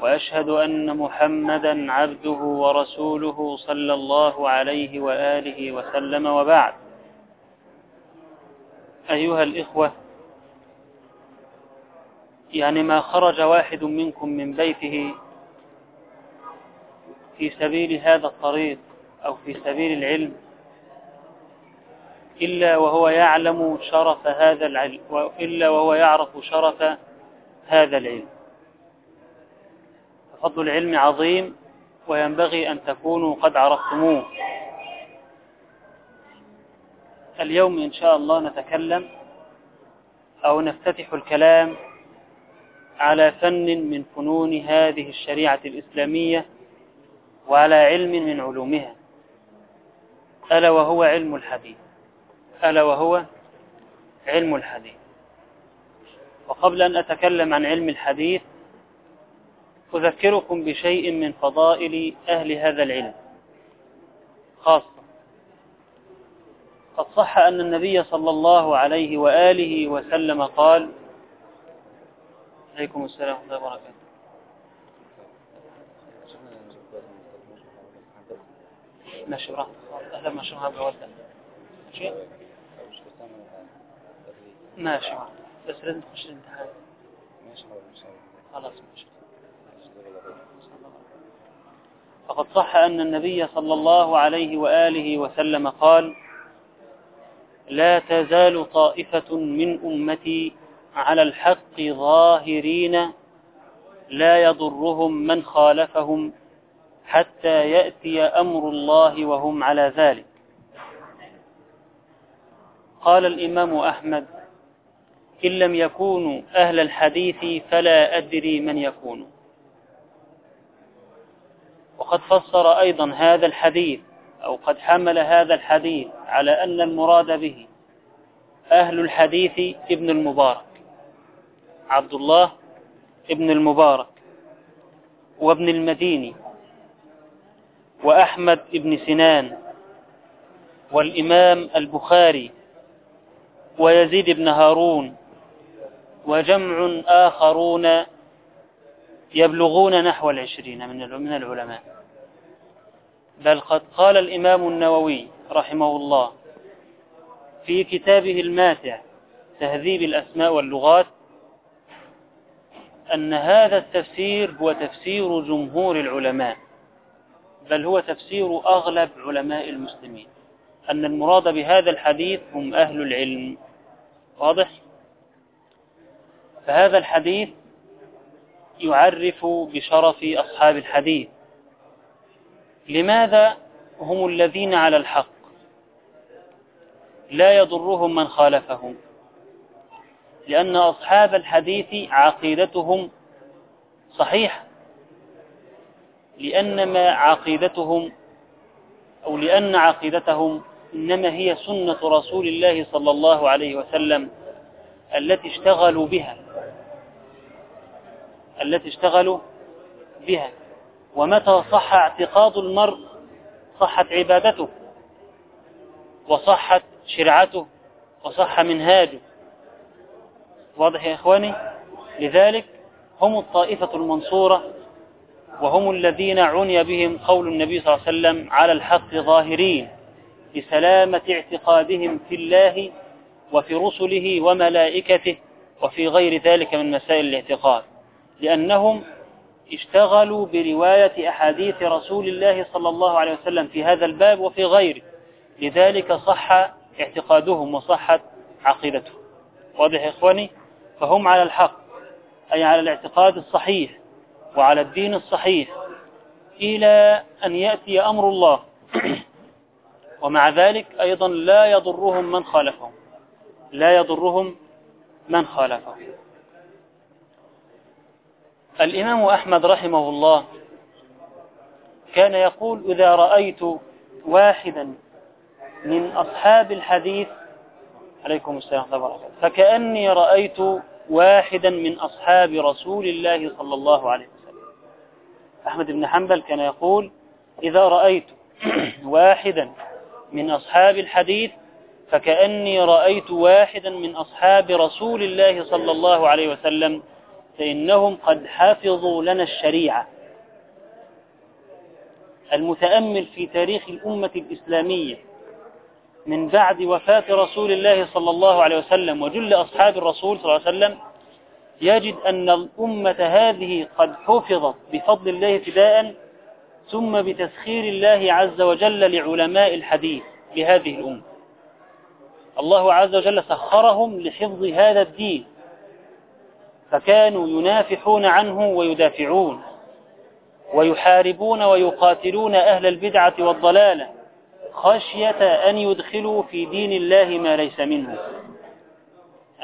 وأشهد أن محمدا عبده ورسوله صلى الله عليه وآله وسلم وبعد. أيها الإخوة يعني ما خرج واحد منكم من بيته في سبيل هذا الطريق أو في سبيل العلم إلا وهو يعلم شرف هذا العلم إلا وهو يعرف شرف هذا العلم. فضل العلم عظيم وينبغي أن تكونوا قد عرفتموه. اليوم إن شاء الله نتكلم أو نفتتح الكلام على فن من فنون هذه الشريعة الإسلامية وعلى علم من علومها. ألا وهو علم الحديث. ألا وهو علم الحديث. وقبل أن أتكلم عن علم الحديث أذكركم بشيء من فضائل أهل هذا العلم. خاصة قد صح أن النبي صلى الله عليه وآله وسلم قال عليكم السلام ورحمة الله وبركاته. ماشي براحتك أهلا ما شو هذا ودع ماشي ماشي بس لازم تخش الامتحان. خلاص ماشي فقد صح أن النبي صلى الله عليه وآله وسلم قال لا تزال طائفة من أمتي على الحق ظاهرين لا يضرهم من خالفهم حتى يأتي أمر الله وهم على ذلك. قال الإمام أحمد إن لم يكونوا أهل الحديث فلا أدري من يكون وقد فسر أيضا هذا الحديث أو قد حمل هذا الحديث على أن المراد به أهل الحديث ابن المبارك عبد الله ابن المبارك وابن المديني وأحمد ابن سنان والإمام البخاري ويزيد بن هارون وجمع آخرون يبلغون نحو العشرين من العلماء. بل قد قال الإمام النووي رحمه الله في كتابه الماتع تهذيب الأسماء واللغات أن هذا التفسير هو تفسير جمهور العلماء بل هو تفسير أغلب علماء المسلمين. أن المراد بهذا الحديث هم أهل العلم. واضح؟ فهذا الحديث يعرف بشرف أصحاب الحديث. لماذا هم الذين على الحق؟ لا يضرهم من خالفهم. لأن أصحاب الحديث عقيدتهم صحيحة. لأنما عقيدتهم أو لأن عقيدتهم إنما هي سنة رسول الله صلى الله عليه وسلم التي اشتغلوا بها. التي اشتغلوا بها. ومتى صح اعتقاد المرء؟ صحت عبادته. وصحت شرعته. وصح منهاجه. واضح يا إخواني؟ لذلك هم الطائفة المنصورة وهم الذين عني بهم قول النبي صلى الله عليه وسلم على الحق ظاهرين لسلامة اعتقادهم في الله وفي رسله وملائكته وفي غير ذلك من مسائل الاعتقاد. لأنهم اشتغلوا برواية أحاديث رسول الله صلى الله عليه وسلم في هذا الباب وفي غيره. لذلك صح اعتقادهم وصحت عقيدتهم. واضح يا إخواني؟ فهم على الحق أي على الاعتقاد الصحيح وعلى الدين الصحيح إلى أن يأتي أمر الله. ومع ذلك أيضا لا يضرهم من خالفهم. لا يضرهم من خالفهم. الإمام أحمد رحمه الله كان يقول إذا رأيت واحدا من أصحاب الحديث عليكم السلام ورحمة الله فكأني رأيت واحدا من أصحاب رسول الله صلى الله عليه وسلم. أحمد بن حنبل كان يقول إذا رأيت واحدا من أصحاب الحديث فكأني رأيت واحدا من أصحاب رسول الله صلى الله عليه وسلم فإنهم قد حافظوا لنا الشريعة. المتأمل في تاريخ الأمة الإسلامية من بعد وفاة رسول الله صلى الله عليه وسلم وجل أصحاب الرسول صلى الله عليه وسلم يجد أن الأمة هذه قد حفظت بفضل الله ابتداء ثم بتسخير الله عز وجل لعلماء الحديث لهذه الأمة. الله عز وجل سخرهم لحفظ هذا الدين. فكانوا ينافحون عنه ويدافعون ويحاربون ويقاتلون أهل البدعة والضلالة خشية أن يدخلوا في دين الله ما ليس منه.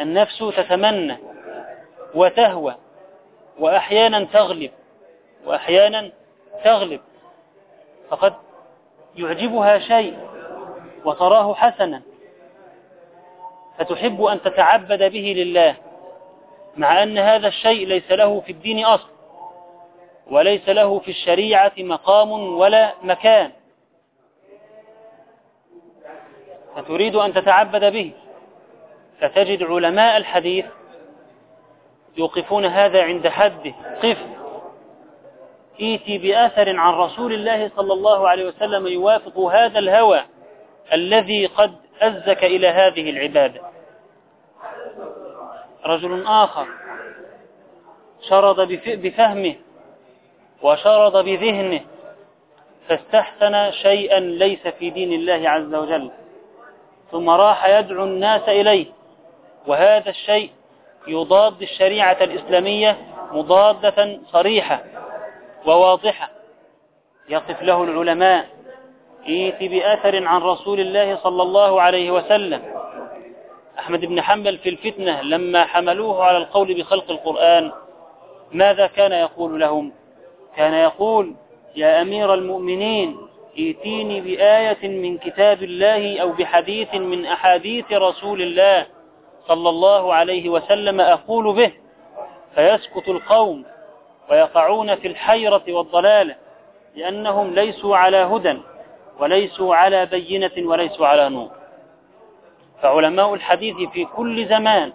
النفس تتمنى وتهوى وأحيانا تغلب وأحيانا تغلب. فقد يعجبها شيء وتراه حسنا فتحب أن تتعبد به لله. مع أن هذا الشيء ليس له في الدين أصل وليس له في الشريعة مقام ولا مكان. فتريد أن تتعبد به. فتجد علماء الحديث يوقفون هذا عند حده قف. ائتي بأثر عن رسول الله صلى الله عليه وسلم يوافق هذا الهوى الذي قد أزك إلى هذه العبادة. رجل آخر. شرد بفهمه وشرد بذهنه فاستحسن شيئا ليس في دين الله عز وجل. ثم راح يدعو الناس إليه. وهذا الشيء يضاد الشريعة الإسلامية مضادة صريحة وواضحة. يقف له العلماء ايت بأثر عن رسول الله صلى الله عليه وسلم. أحمد بن حنبل في الفتنة لما حملوه على القول بخلق القرآن ماذا كان يقول لهم؟ كان يقول يا أمير المؤمنين ائتيني بآية من كتاب الله أو بحديث من أحاديث رسول الله صلى الله عليه وسلم أقول به فيسكت القوم ويقعون في الحيرة والضلالة لأنهم ليسوا على هدى وليسوا على بينة وليسوا على نور. فعلماء الحديث في كل زمان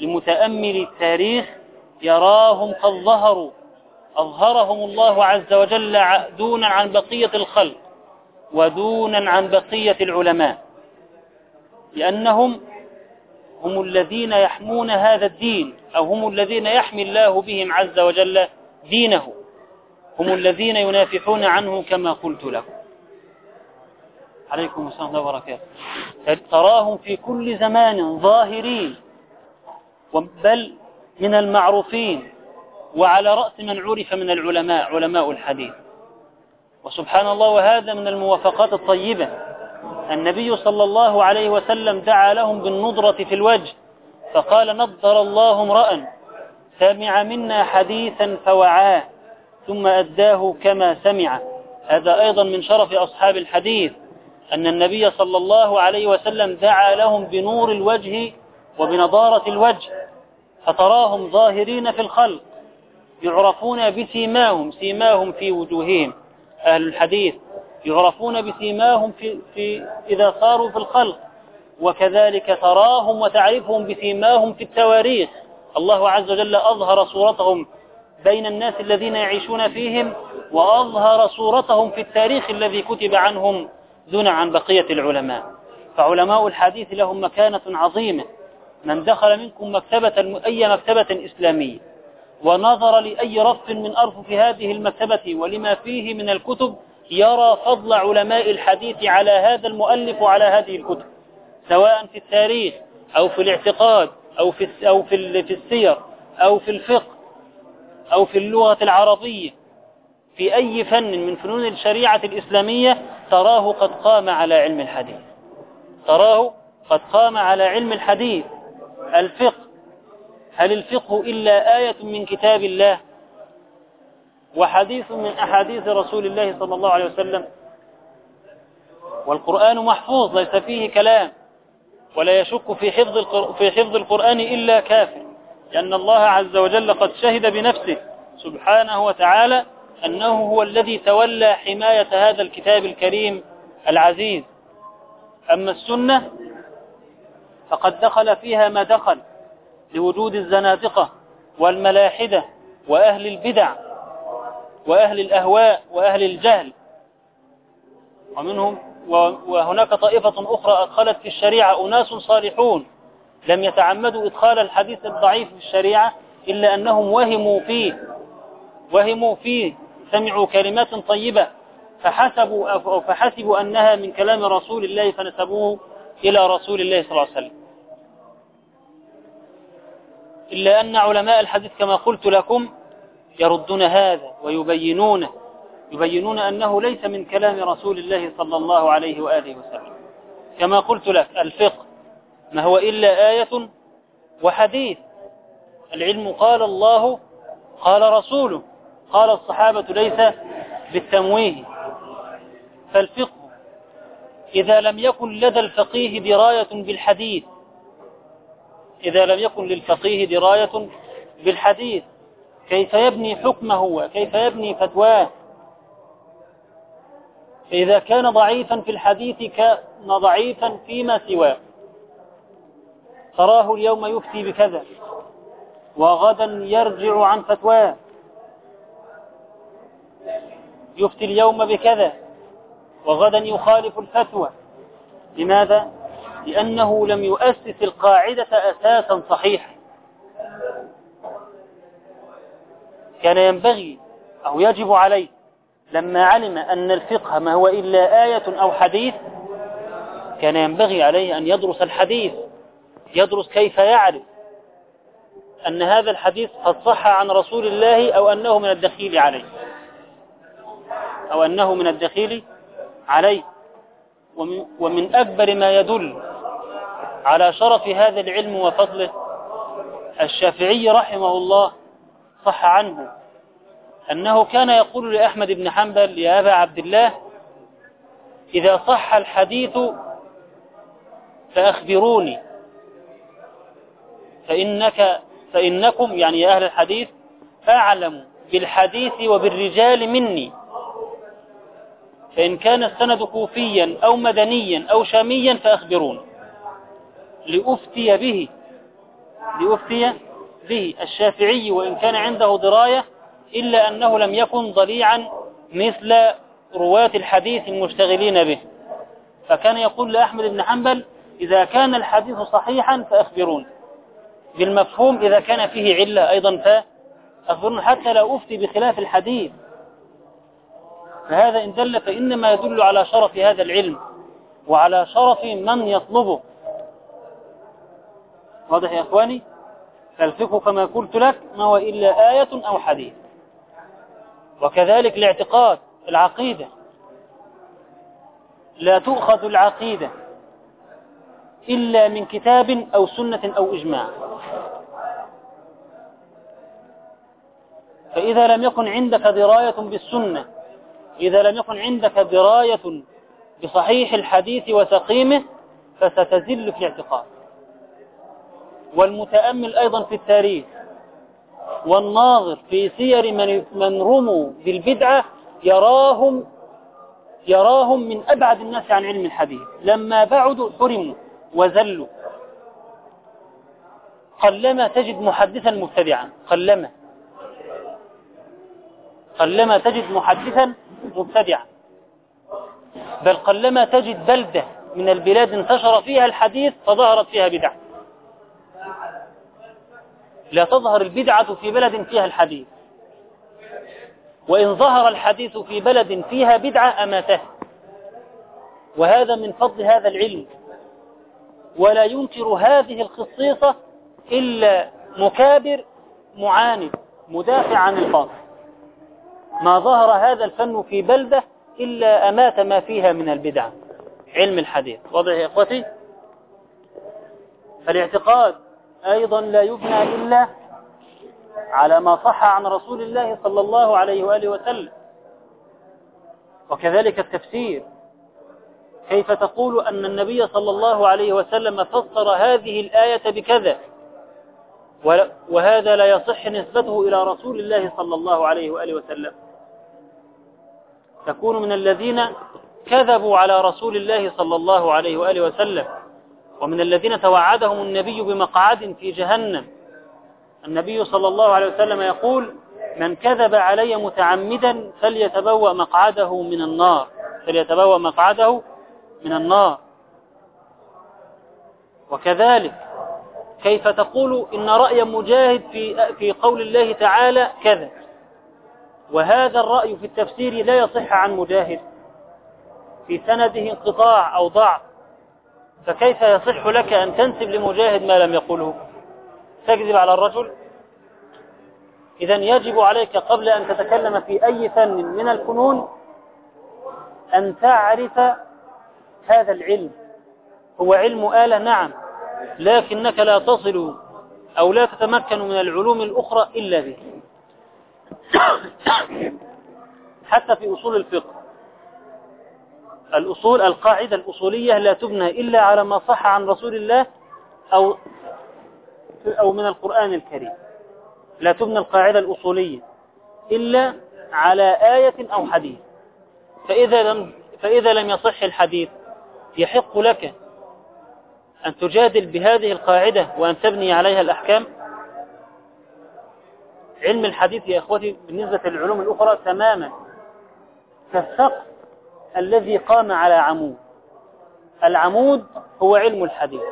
لمتأمل التاريخ يراهم قد ظهروا. أظهرهم الله عز وجل دونا عن بقية الخلق ودونا عن بقية العلماء. لأنهم هم الذين يحمون هذا الدين أو هم الذين يحمي الله بهم عز وجل دينه. هم الذين ينافحون عنه كما قلت لكم. عليكم السلام وبركاته. تراهم في كل زمان ظاهرين بل من المعروفين وعلى رأس من عرف من العلماء علماء الحديث. وسبحان الله وهذا من الموافقات الطيبة. النبي صلى الله عليه وسلم دعا لهم بالنضرة في الوجه فقال نضر الله امرأ سمع منا حديثا فوعاه ثم أداه كما سمع. هذا أيضا من شرف أصحاب الحديث. أن النبي صلى الله عليه وسلم دعا لهم بنور الوجه وبنضارة الوجه فتراهم ظاهرين في الخلق يعرفون بسيماهم سيماهم في وجوههم. أهل الحديث يعرفون بسيماهم في, في إذا صاروا في الخلق وكذلك تراهم وتعرفهم بسيماهم في التواريخ. الله عز وجل أظهر صورتهم بين الناس الذين يعيشون فيهم وأظهر صورتهم في التاريخ الذي كتب عنهم. دون عن بقية العلماء. فعلماء الحديث لهم مكانة عظيمة. من دخل منكم مكتبة أي مكتبة إسلامية ونظر لأي رف من أرفف هذه المكتبة ولما فيه من الكتب يرى فضل علماء الحديث على هذا المؤلف وعلى هذه الكتب. سواء في التاريخ أو في الاعتقاد أو في أو في في السير أو في الفقه أو في اللغة العربية. في أي فن من فنون الشريعة الإسلامية تراه قد قام على علم الحديث. تراه قد قام على علم الحديث. الفقه. هل الفقه إلا آية من كتاب الله؟ وحديث من أحاديث رسول الله صلى الله عليه وسلم. والقرآن محفوظ ليس فيه كلام. ولا يشك في حفظ في حفظ القرآن إلا كافر. لأن الله عز وجل قد شهد بنفسه سبحانه وتعالى أنه هو الذي تولى حماية هذا الكتاب الكريم العزيز. أما السنة فقد دخل فيها ما دخل لوجود الزنادقة والملاحدة وأهل البدع وأهل الأهواء وأهل الجهل. ومنهم وهناك طائفة أخرى أدخلت في الشريعة أناس صالحون لم يتعمدوا إدخال الحديث الضعيف في الشريعة إلا أنهم وهموا فيه وهموا فيه سمعوا كلمات طيبة فحسبوا أو فحسبوا أنها من كلام رسول الله فنسبوه إلى رسول الله صلى الله عليه وسلم. إلا أن علماء الحديث كما قلت لكم يردون هذا ويبينونه يبينون أنه ليس من كلام رسول الله صلى الله عليه وآله وسلم. كما قلت لك الفقه ما هو إلا آية وحديث. العلم قال الله قال رسوله. قال الصحابة ليس بالتمويه فالفقه إذا لم يكن لدى الفقيه دراية بالحديث إذا لم يكن للفقيه دراية بالحديث كيف يبني حكمه وكيف يبني فتواه؟ فإذا كان ضعيفا في الحديث كان ضعيفا فيما سواه. تراه اليوم يفتي بكذا وغدا يرجع عن فتواه. يفتي اليوم بكذا وغدا يخالف الفتوى. لماذا؟ لأنه لم يؤسس القاعدة أساسا صحيحا. كان ينبغي أو يجب عليه لما علم أن الفقه ما هو إلا آية أو حديث كان ينبغي عليه أن يدرس الحديث يدرس كيف يعرف أن هذا الحديث قد صح عن رسول الله أو أنه من الدخيل عليه. أو أنه من الدخيل عليه. ومن, ومن أكبر ما يدل على شرف هذا العلم وفضله الشافعي رحمه الله صح عنه أنه كان يقول لأحمد بن حنبل يا أبا عبد الله إذا صح الحديث فأخبروني فإنك فإنكم يعني يا أهل الحديث أعلم بالحديث وبالرجال مني. فإن كان السند كوفيا أو مدنيا أو شاميا فأخبرون. لأفتي به لأفتي به الشافعي وإن كان عنده دراية إلا أنه لم يكن ضليعا مثل رواة الحديث المشتغلين به. فكان يقول لأحمد بن حنبل إذا كان الحديث صحيحا فأخبرون. بالمفهوم إذا كان فيه علة أيضا فأخبرون. حتى لا أفتي بخلاف الحديث فهذا إن دل فإنما يدل على شرف هذا العلم وعلى شرف من يطلبه. واضح يا أخواني؟ فالفقه كما قلت لك ما هو إلا آية أو حديث. وكذلك الاعتقاد العقيدة. لا تؤخذ العقيدة إلا من كتاب أو سنة أو إجماع. فإذا لم يكن عندك دراية بالسنة إذا لم يكن عندك دراية بصحيح الحديث وسقيمه فستزل في الاعتقاد. والمتأمل أيضا في التاريخ والناظر في سير من, من رموا بالبدعة يراهم يراهم من أبعد الناس عن علم الحديث. لما بعدوا حرموا وزلوا قلما تجد محدثا مبتدعا. قلما. قلما تجد محدثا مبتدعا بل قلما تجد بلدة من البلاد انتشر فيها الحديث فظهرت فيها بدعة. لا تظهر البدعة في بلد فيها الحديث. وإن ظهر الحديث في بلد فيها بدعة أماته. وهذا من فضل هذا العلم. ولا ينكر هذه الخصيصة إلا مكابر معاند مدافع عن الباطل. ما ظهر هذا الفن في بلدة إلا أمات ما فيها من البدع. علم الحديث. واضح يا إخوتي؟ فالاعتقاد أيضا لا يبنى إلا على ما صح عن رسول الله صلى الله عليه وآله وسلم. وكذلك التفسير. كيف تقول أن النبي صلى الله عليه وسلم فسر هذه الآية بكذا؟ وهذا لا يصح نسبته إلى رسول الله صلى الله عليه وآله وسلم. تكون من الذين كذبوا على رسول الله صلى الله عليه وآله وسلم ومن الذين توعدهم النبي بمقعد في جهنم. النبي صلى الله عليه وسلم يقول من كذب علي متعمدا فليتبوأ مقعده من النار. فليتبوأ مقعده من النار. وكذلك كيف تقول إن رأي مجاهد في, في قول الله تعالى كذا وهذا الرأي في التفسير لا يصح عن مجاهد في سنده انقطاع أو ضعف. فكيف يصح لك أن تنسب لمجاهد ما لم يقله؟ تكذب على الرجل؟ إذا يجب عليك قبل أن تتكلم في أي فن من الفنون أن تعرف هذا العلم. هو علم آلة نعم لكنك لا تصل أو لا تتمكن من العلوم الأخرى إلا به. حتى في أصول الفقه. الأصول القاعدة الأصولية لا تبنى إلا على ما صح عن رسول الله أو أو من القرآن الكريم. لا تبنى القاعدة الأصولية إلا على آية أو حديث. فإذا لم, فإذا لم يصح الحديث يحق لك أن تجادل بهذه القاعدة وأن تبني عليها الأحكام علم الحديث يا أخوتي بالنسبة للعلوم الأخرى تماما. كالسقف الذي قام على عمود. العمود هو علم الحديث.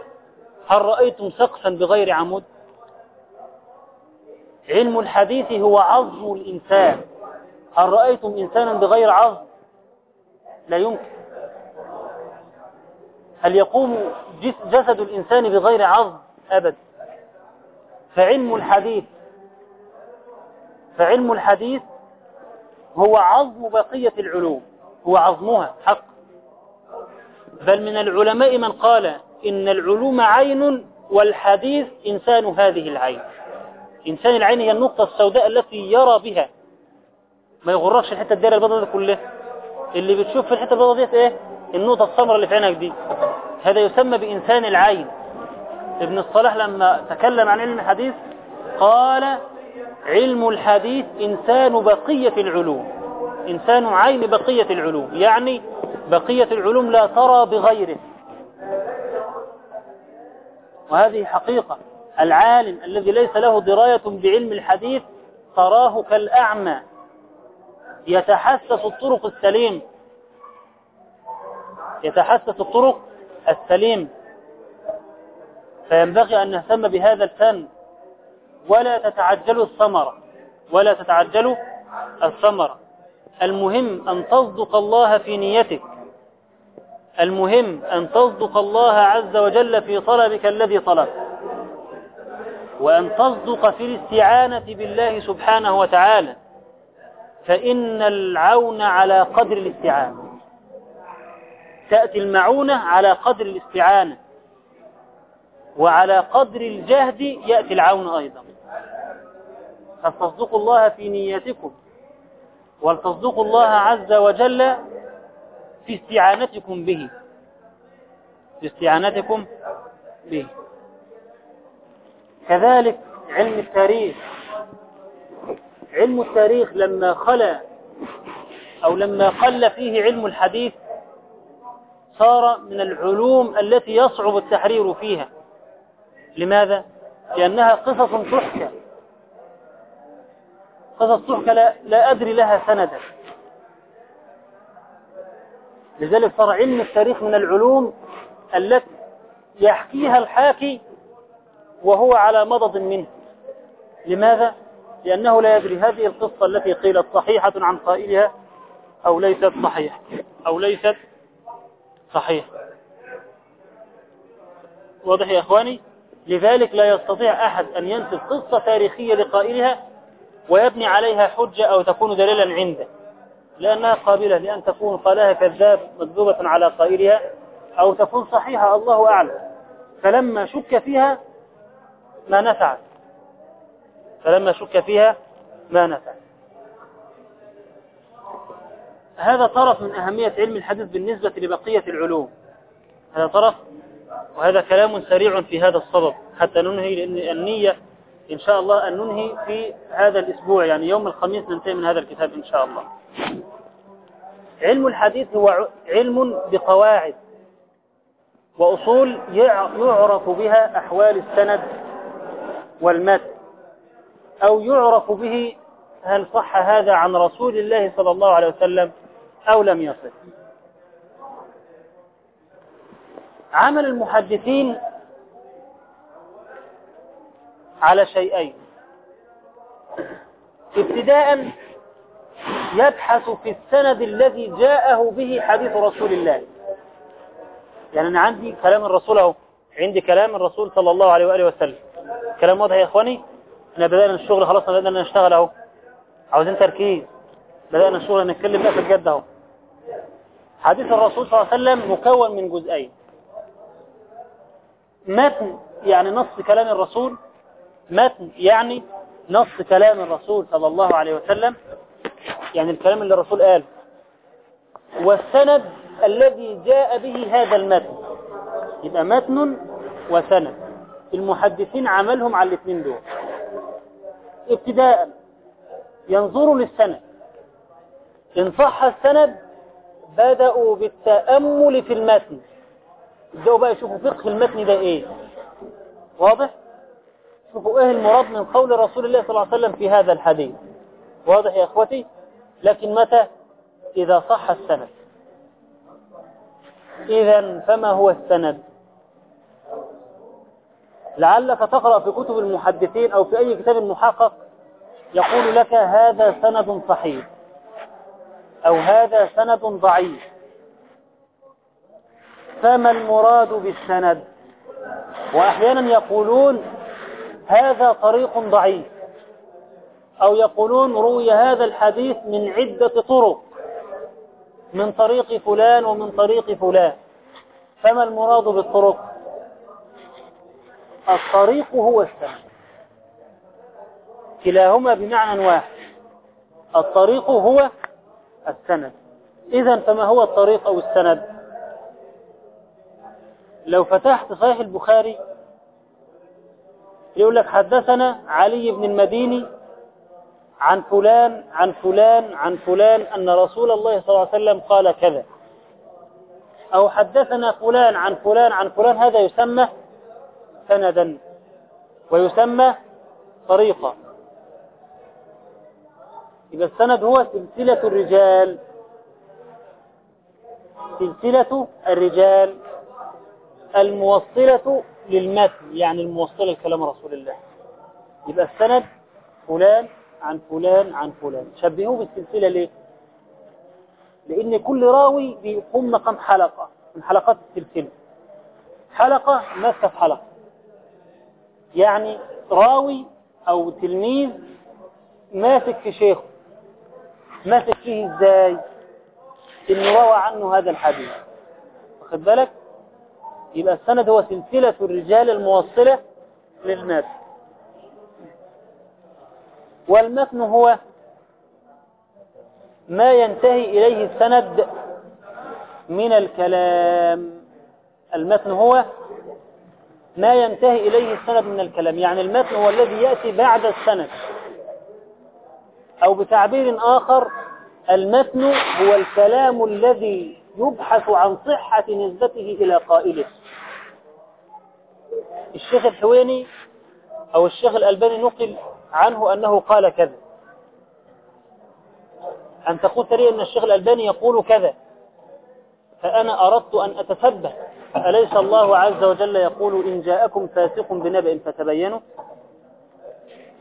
هل رأيتم سقفا بغير عمود؟ علم الحديث هو عظم الإنسان. هل رأيتم إنسانا بغير عظم؟ لا يمكن. هل يقوم جسد الإنسان بغير عظم؟ أبدا. فعلم الحديث فعلم الحديث هو عظم بقية العلوم هو عظمها حق. بل من العلماء من قال إن العلوم عين والحديث إنسان هذه العين. إنسان العين هي النقطة السوداء التي يرى بها. ما يغرقش الحتة الدائرة البيضاء دي كلها. اللي بتشوف في الحتة البيضاء ديت إيه؟ النقطة السمراء اللي في عينك دي. هذا يسمى بإنسان العين. ابن الصلاح لما تكلم عن علم الحديث قال علم الحديث إنسان بقية العلوم. إنسان عين بقية العلوم. يعني بقية العلوم لا ترى بغيره. وهذه حقيقة. العالم الذي ليس له دراية بعلم الحديث تراه كالأعمى. يتحسس الطرق السليم. يتحسس الطرق السليم. فينبغي أن نهتم بهذا الفن. ولا تتعجلوا الثمرة ولا تتعجلوا الثمرة المهم أن تصدق الله في نيتك. المهم أن تصدق الله عز وجل في طلبك الذي طلب. وأن تصدق في الاستعانة بالله سبحانه وتعالى. فإن العون على قدر الاستعانة. تأتي المعونة على قدر الاستعانة. وعلى قدر الجهد يأتي العون أيضا. فتصدقوا الله في نيتكم ولتصدقوا الله عز وجل في استعانتكم به. في استعانتكم به. كذلك علم التاريخ. علم التاريخ لما خلى أو لما قل فيه علم الحديث صار من العلوم التي يصعب التحرير فيها. لماذا؟ لأنها قصص تحكى. قصص تحكى لا, لا أدري لها سندا. لذلك صار علم التاريخ من العلوم التي يحكيها الحاكي وهو على مضض منه. لماذا؟ لأنه لا يدري هذه القصة التي قيلت صحيحة عن قائلها أو ليست صحيحة. أو ليست صحيح واضح يا أخواني؟ لذلك لا يستطيع أحد أن ينسب قصة تاريخية لقائلها ويبني عليها حجة أو تكون دليلا عنده. لأنها قابلة لأن تكون قالها كذاب مكذوبة على قائلها أو تكون صحيحة الله أعلم. فلما شك فيها ما نفعت فلما شك فيها ما نفعت هذا طرف من أهمية علم الحديث بالنسبة لبقية العلوم. هذا طرف وهذا كلام سريع في هذا الصدد. حتى ننهي لأن النية إن شاء الله أن ننهي في هذا الأسبوع يعني يوم الخميس ننتهي من هذا الكتاب إن شاء الله. علم الحديث هو علم بقواعد وأصول يعرف بها أحوال السند والمتن أو يعرف به هل صح هذا عن رسول الله صلى الله عليه وسلم أو لم يصح. عمل المحدثين على شيئين. ابتداء يبحث في السند الذي جاءه به حديث رسول الله. يعني أنا عندي كلام الرسول أهو. عندي كلام الرسول صلى الله عليه وآله وسلم. كلام واضح يا إخواني؟ إحنا بدأنا الشغل خلاص بدأنا نشتغل أهو. عاوزين تركيز. بدأنا الشغل نتكلم بقى في الجد أهو. حديث الرسول صلى الله عليه وسلم مكون من جزئين. متن يعني نص كلام الرسول متن يعني نص كلام الرسول صلى الله عليه وسلم يعني الكلام اللي الرسول قال والسند الذي جاء به هذا المتن. يبقى متن وسند. المحدثين عملهم على الاثنين دول. ابتداء ينظروا للسند. إن صح السند بدأوا بالتأمل في المتن. يبدأوا بقى يشوفوا فقه المتن ده إيه. واضح؟ شوفوا إيه المراد من قول رسول الله صلى الله عليه وسلم في هذا الحديث؟ واضح يا إخوتي؟ لكن متى؟ إذا صح السند. اذا فما هو السند؟ لعلك تقرأ في كتب المحدثين أو في أي كتاب محقق يقول لك هذا سند صحيح أو هذا سند ضعيف. فما المراد بالسند؟ وأحيانا يقولون هذا طريق ضعيف. أو يقولون روي هذا الحديث من عدة طرق من طريق فلان ومن طريق فلان. فما المراد بالطرق؟ الطريق هو السند كلاهما بمعنى واحد. الطريق هو السند. إذا فما هو الطريق أو السند؟ لو فتحت صحيح البخاري يقول لك حدثنا علي بن المديني عن فلان عن فلان عن فلان أن رسول الله صلى الله عليه وسلم قال كذا. أو حدثنا فلان عن فلان عن فلان هذا يسمى سندا ويسمى طريقة إذا السند هو سلسلة الرجال. سلسلة الرجال. الموصلة للمتن يعني الموصلة لكلام رسول الله. يبقى السند فلان عن فلان عن فلان. شبهوه بالسلسلة ليه؟ لأن كل راوي بيقوم مقام حلقة من حلقات السلسلة. حلقة ماسكة في حلقة. يعني راوي أو تلميذ ماسك في شيخه. ماسك فيه إزاي؟ إنه روى عنه هذا الحديث. واخد بالك؟ يبقى السند هو سلسلة الرجال الموصلة للمتن والمتن هو ما ينتهي إليه السند من الكلام. المتن هو ما ينتهي إليه السند من الكلام. يعني المتن هو الذي يأتي بعد السند. أو بتعبير آخر المتن هو الكلام الذي يبحث عن صحة نسبته إلى قائله. الشيخ الحويني أو الشيخ الألباني نقل عنه أنه قال كذا. أن تقول لي أن الشيخ الألباني يقول كذا. فأنا أردت أن أتثبت أليس الله عز وجل يقول إن جاءكم فاسق بنبأ فتبينوا؟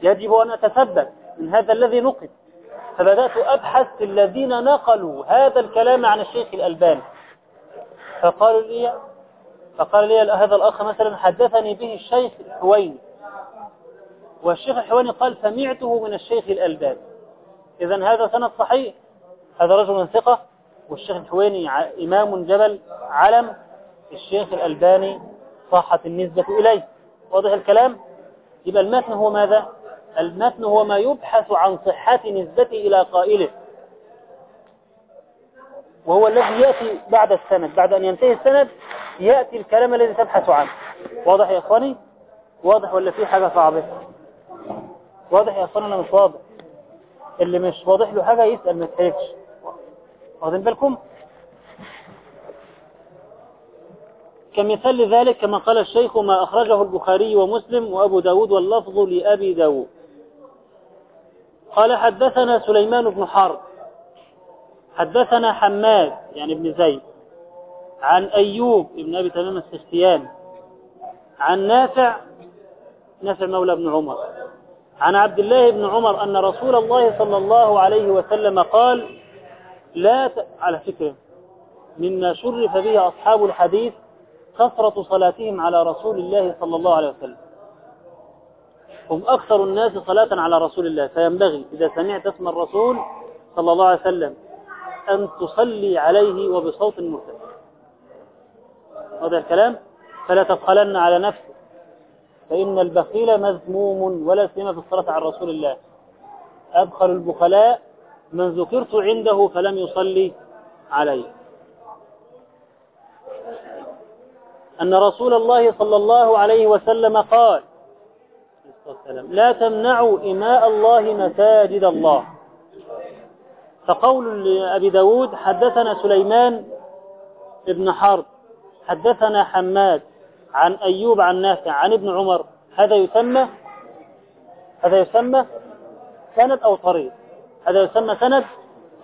يجب أن أتثبت من هذا الذي نقل. فبدأت أبحث في الذين نقلوا هذا الكلام عن الشيخ الألباني. فقالوا لي فقال لي هذا الأخ مثلا حدثني به الشيخ الحويني والشيخ الحويني قال سمعته من الشيخ الألباني. إذا هذا سند صحيح. هذا رجل ثقة. والشيخ الحويني إمام جبل علم. الشيخ الألباني صحت النسبة إليه. واضح الكلام؟ يبقى المتن هو ماذا؟ المتن هو ما يبحث عن صحة نسبته إلى قائله. وهو الذي يأتي بعد السند. بعد أن ينتهي السند يأتي الكلام الذي تبحث عنه. واضح يا إخواني؟ واضح ولا في حاجة صعبة؟ واضح يا إخواني أنا مش واضح. اللي مش واضح له حاجة يسأل ما تحيكش واخدين بالكم؟ كمثال لذلك كما قال الشيخ ما أخرجه البخاري ومسلم وأبو داود واللفظ لأبي داود. قال حدثنا سليمان بن حرب. حدثنا حماد يعني ابن زيد. عن أيوب ابن أبي تمام السختيان عن نافع نافع مولى ابن عمر. عن عبد الله بن عمر أن رسول الله صلى الله عليه وسلم قال لا ت... على فكرة مما شرف به أصحاب الحديث كثرة صلاتهم على رسول الله صلى الله عليه وسلم. هم أكثر الناس صلاة على رسول الله فينبغي إذا سمعت اسم الرسول صلى الله عليه وسلم أن تصلي عليه وبصوت مرتفع. هذا الكلام فلا تبخلن على نفسك. فإن البخيل مذموم ولا سيما في الصلاة على رسول الله. أبخل البخلاء من ذكرت عنده فلم يصلي عليه. أن رسول الله صلى الله عليه وسلم قال لا تمنعوا إماء الله مساجد الله. فقول لأبي داود حدثنا سليمان ابن حرب. حدثنا حماد عن أيوب عن نافع عن ابن عمر هذا يسمى هذا يسمى سند أو طريق. هذا يسمى سند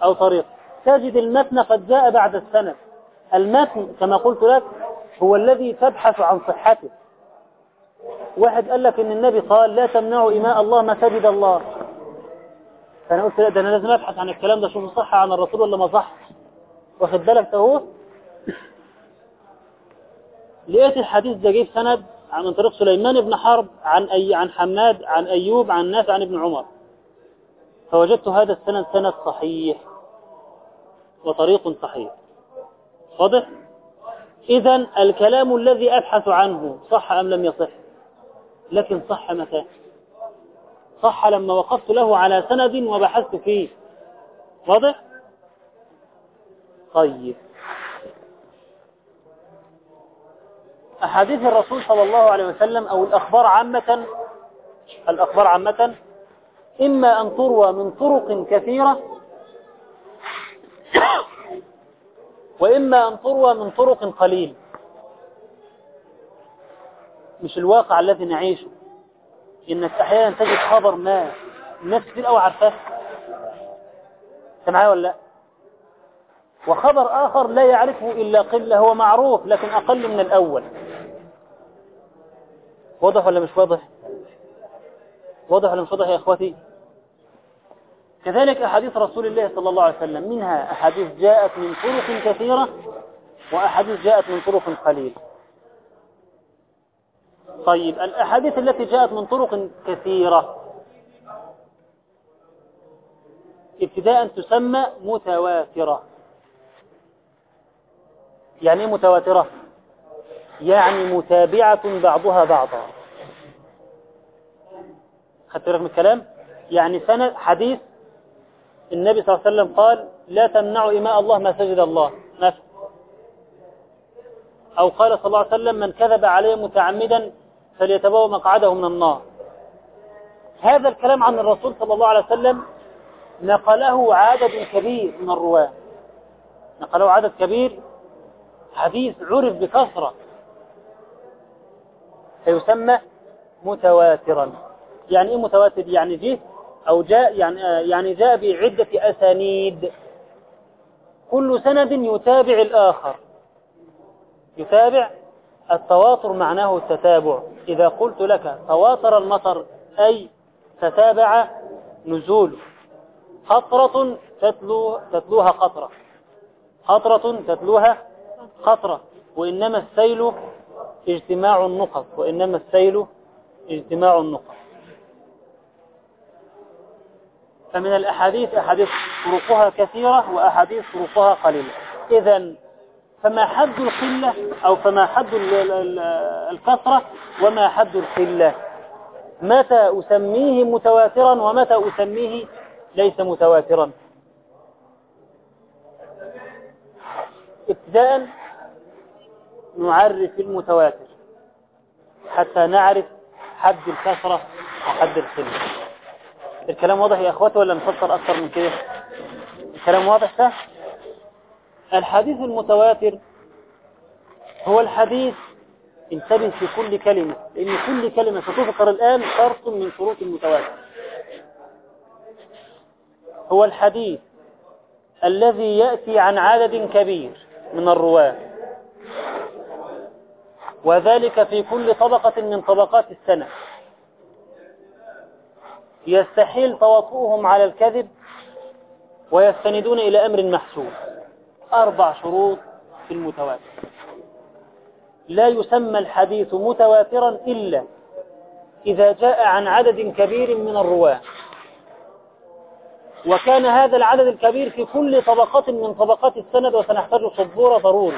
أو طريق. تجد المتن قد جاء بعد السند. المتن كما قلت لك هو الذي تبحث عن صحته. واحد قال لك إن النبي قال لا تمنعوا إماء الله مساجد الله. فأنا قلت لا ده أنا لازم أبحث عن الكلام ده شوف صح عن الرسول ولا ما صح واخد بالك أهو؟ لقيت الحديث ده جيب سند؟ عن طريق سليمان بن حرب عن أي عن حماد عن أيوب عن نافع عن ابن عمر. فوجدت هذا السند سند صحيح وطريق صحيح. واضح؟ إذا الكلام الذي أبحث عنه صح أم لم يصح؟ لكن صح متى؟ صح لما وقفت له على سند وبحثت فيه. واضح؟ طيب. أحاديث الرسول صلى الله عليه وسلم أو الأخبار عامة الأخبار عامة إما أن تروى من طرق كثيرة وإما أن تروى من طرق قليل. مش الواقع الذي نعيشه. إنك أحيانا تجد خبر ما الناس كتير قوي عارفاه. معايا ولا لأ؟ وخبر آخر لا يعرفه إلا قلة هو معروف لكن أقل من الأول. واضح ولا مش واضح؟ واضح ولا مش واضح يا إخوتي؟ كذلك أحاديث رسول الله صلى الله عليه وسلم منها أحاديث جاءت من طرق كثيرة وأحاديث جاءت من طرق قليل طيب الأحاديث التي جاءت من طرق كثيرة ابتداء تسمى متواترة. يعني إيه متواترة؟ يعني متابعة بعضها بعضا. خدت بالك من الكلام؟ يعني سنة حديث النبي صلى الله عليه وسلم قال لا تمنعوا إماء الله مساجد الله. نفس. أو قال صلى الله عليه وسلم من كذب عليه متعمدا فليتبوأ مقعده من النار. هذا الكلام عن الرسول صلى الله عليه وسلم نقله عدد كبير من الرواة. نقله عدد كبير. حديث عرف بكثرة. فيسمى متواترا. يعني إيه متواتر؟ يعني جه أو جاء يعني يعني جاء بعدة أسانيد. كل سند يتابع الآخر. يتابع التواتر معناه التتابع. إذا قلت لك تواتر المطر أي تتابع نزوله قطرة تتلو تتلوها قطرة قطرة تتلوها قطرة وإنما السيل اجتماع النقط وإنما السيل اجتماع النقط. فمن الأحاديث أحاديث طرقها كثيرة وأحاديث طرقها قليلة. إذا فما حد القلة أو فما حد الكثرة وما حد القلة. متى أسميه متواترا ومتى أسميه ليس متواترا؟ ابتداء نعرف المتواتر حتى نعرف حد الكثرة وحد القلة الكلام واضح يا اخواتي ولا نفسر أكثر من كده؟ الكلام واضح ده الحديث المتواتر هو الحديث انتبه في كل كلمة لأن كل كلمة ستذكر الآن شرط من شروط المتواتر. هو الحديث الذي يأتي عن عدد كبير من الرواة. وذلك في كل طبقة من طبقات السنة. يستحيل تواطؤهم على الكذب ويستندون إلى أمر محسوب. أربع شروط في المتواتر. لا يسمى الحديث متواترا إلا إذا جاء عن عدد كبير من الرواة. وكان هذا العدد الكبير في كل طبقات من طبقات السند وسنحتاج سبورة ضروري.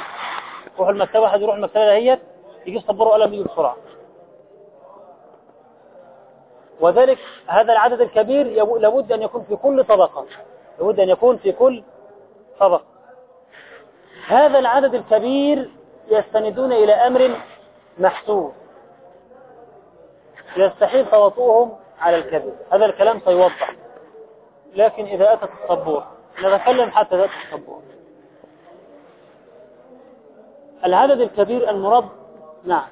روح المكتبة يروح المكتبة؟ دهيت يجيب سبورة وقلم يجي بسرعة وذلك هذا العدد الكبير لابد أن يكون في كل طبقة. لابد أن يكون في كل طبقة. هذا العدد الكبير يستندون إلى أمر محسوب. يستحيل تواطؤهم على الكذب. هذا الكلام سيوضح. لكن إذا أتت الصبور نتكلم حتى ذات الصبور. العدد الكبير المرد نعم.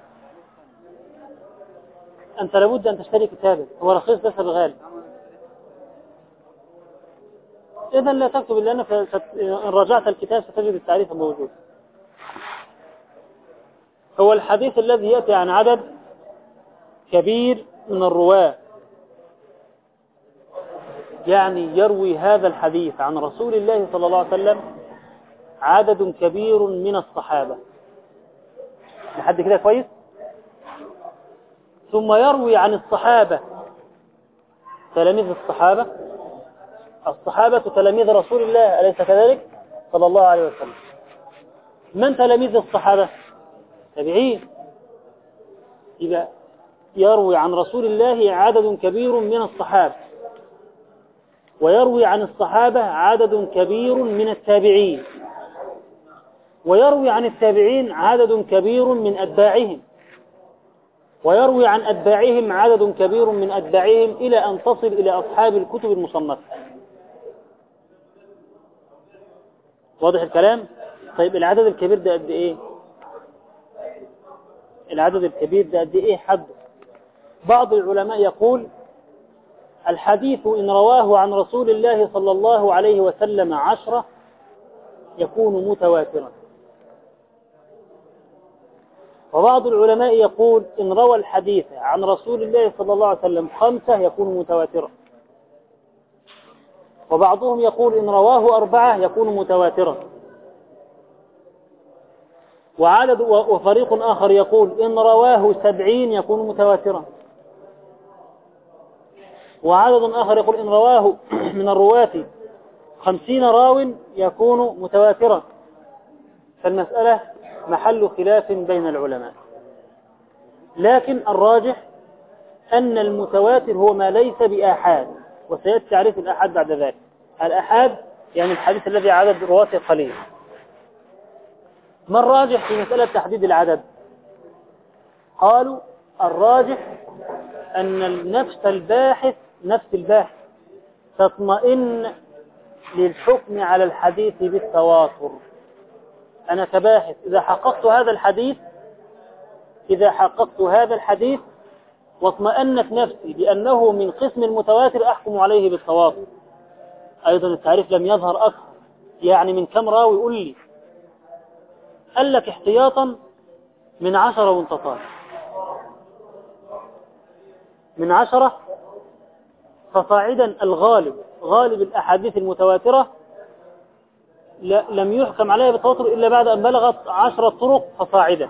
أنت لابد أن تشتري كتابا. هو رخيص ليس بغالي إذا لا تكتب إلا أن رجعت الكتاب ستجد التعريف موجود. هو الحديث الذي يأتي عن عدد كبير من الرواة. يعني يروي هذا الحديث عن رسول الله صلى الله عليه وسلم عدد كبير من الصحابة. لحد كده كويس؟ ثم يروي عن الصحابة. تلاميذ الصحابة. الصحابة تلاميذ رسول الله أليس كذلك؟ صلى الله عليه وسلم. من تلاميذ الصحابة؟ تابعين. إذا يروي عن رسول الله عدد كبير من الصحابة. ويروي عن الصحابة عدد كبير من التابعين. ويروي عن التابعين عدد كبير من أتباعهم ويروي عن أتباعهم عدد كبير من أتباعهم إلى أن تصل إلى أصحاب الكتب المصنفة واضح الكلام؟ طيب العدد الكبير ده قد إيه؟ العدد الكبير ده قد إيه حد بعض العلماء يقول الحديث إن رواه عن رسول الله صلى الله عليه وسلم عشرة يكون متواترا وبعض العلماء يقول إن روى الحديث عن رسول الله صلى الله عليه وسلم خمسة يكون متواترا. وبعضهم يقول إن رواه أربعة يكون متواترا. وعدد وفريق آخر يقول إن رواه سبعين يكون متواترا. وعدد آخر يقول إن رواه من الرواة خمسين راو يكون متواترا. فالمسألة محل خلاف بين العلماء. لكن الراجح أن المتواتر هو ما ليس بآحاد وسيأتي تعريف الآحاد بعد ذلك. الآحاد يعني الحديث الذي عدد رواته قليل. ما الراجح في مسألة تحديد العدد؟ قالوا الراجح أن النفس الباحث نفس الباحث تطمئن للحكم على الحديث بالتواتر. أنا كباحث. إذا حققت هذا الحديث إذا حققت هذا الحديث واطمأنت نفسي بأنه من قسم المتواتر أحكم عليه بالتواتر أيضا التعريف لم يظهر أكثر. يعني من كم راوي قل لي؟ قال لك احتياطا من عشرة وانتطال من عشرة فصاعدا الغالب غالب الأحاديث المتواترة لم يحكم عليها بالتواتر إلا بعد أن بلغت عشرة طرق فصاعدا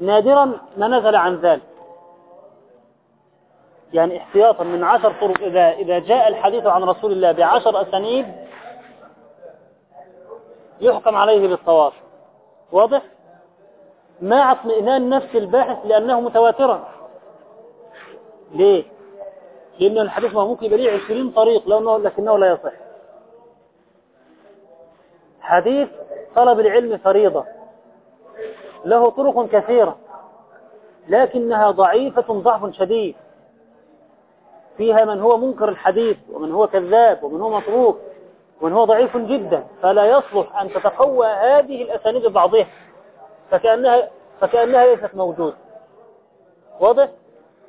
نادرا ما نزل عن ذلك. يعني احتياطا من عشر طرق. إذا, إذا جاء الحديث عن رسول الله بعشر أسانيد يحكم عليه بالتواتر. واضح؟ مع اطمئنان نفس الباحث لأنه متواترا. ليه؟ لأن الحديث ممكن يبقى ليه 20 طريق لكنه لا يصح. حديث طلب العلم فريضة. له طرق كثيرة لكنها ضعيفة ضعف شديد. فيها من هو منكر الحديث ومن هو كذاب ومن هو مطروق ومن هو ضعيف جدا. فلا يصلح أن تتقوى هذه الأسانيد ببعضها فكأنها, فكأنها ليست موجودة. واضح؟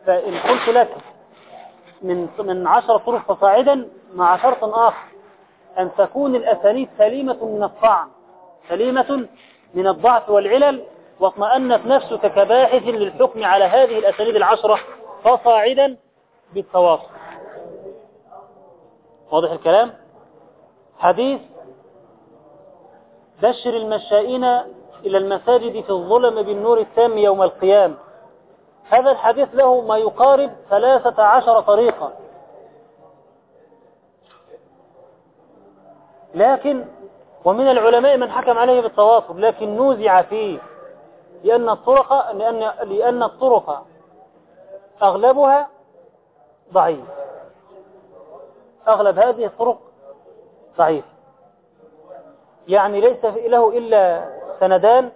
فإن قلت لك من من عشر طرق فصاعدا مع شرط آخر. أن تكون الأسانيد سليمة من الطعن سليمة من الضعف والعلل واطمأنت نفسك كباحث للحكم على هذه الأسانيد العشرة فصاعدا بالتواصل. واضح الكلام؟ حديث بشر المشائين إلى المساجد في الظلم بالنور التام يوم القيامة. هذا الحديث له ما يقارب ثلاثة عشر طريقة لكن ومن العلماء من حكم عليه بالتواصل لكن نوزع فيه لأن الطرق لأن لأن الطرق أغلبها ضعيف. أغلب هذه الطرق ضعيف. يعني ليس له إلا سندان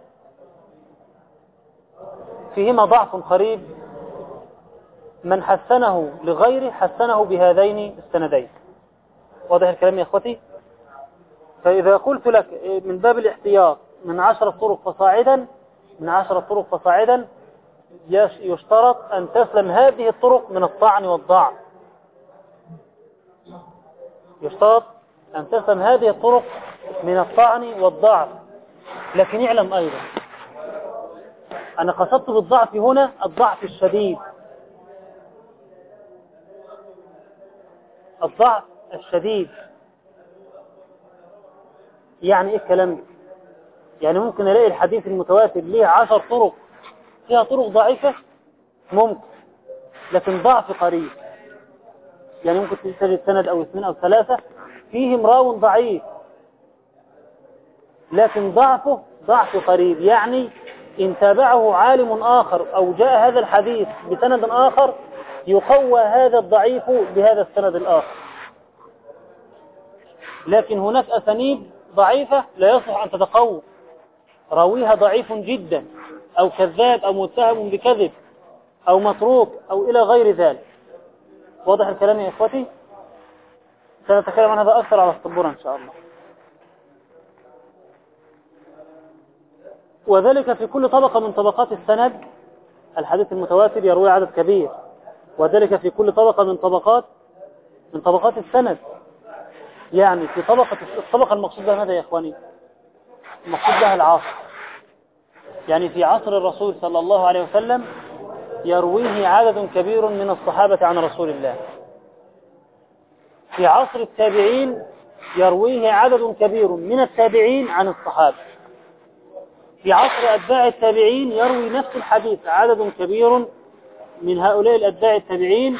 فيهما ضعف قريب. من حسنه لغيره حسنه بهذين السندين. واضح الكلام يا إخوتي؟ فإذا قلت لك من باب الاحتياط من عشرة طرق فصاعدا من عشرة طرق فصاعدا يشترط أن تسلم هذه الطرق من الطعن والضعف. يشترط أن تسلم هذه الطرق من الطعن والضعف. لكن اعلم أيضا أنا قصدت بالضعف هنا الضعف الشديد. الضعف الشديد. يعني إيه الكلام ده؟ يعني ممكن ألاقي الحديث المتواتر ليه عشر طرق فيها طرق ضعيفة؟ ممكن لكن ضعف قريب. يعني ممكن تجد سند أو اثنين أو ثلاثة فيهم راو ضعيف لكن ضعفه ضعف قريب. يعني إن تابعه عالم آخر أو جاء هذا الحديث بسند آخر يقوى هذا الضعيف بهذا السند الآخر. لكن هناك أسانيد ضعيفة لا يصلح أن تتقوى. راويها ضعيف جدا أو كذاب أو متهم بكذب أو متروك أو إلى غير ذلك. واضح الكلام يا إخوتي؟ سنتكلم عن هذا أكثر على الصبورة إن شاء الله. وذلك في كل طبقة من طبقات السند الحديث المتواتر يروي عدد كبير. وذلك في كل طبقة من طبقات من طبقات السند. يعني في طبقة الطبقة المقصود بها ماذا يا إخواني؟ المقصود بها العصر. يعني في عصر الرسول صلى الله عليه وسلم يرويه عدد كبير من الصحابة عن رسول الله. في عصر التابعين يرويه عدد كبير من التابعين عن الصحابة. في عصر أتباع التابعين يروي نفس الحديث عدد كبير من هؤلاء الأتباع التابعين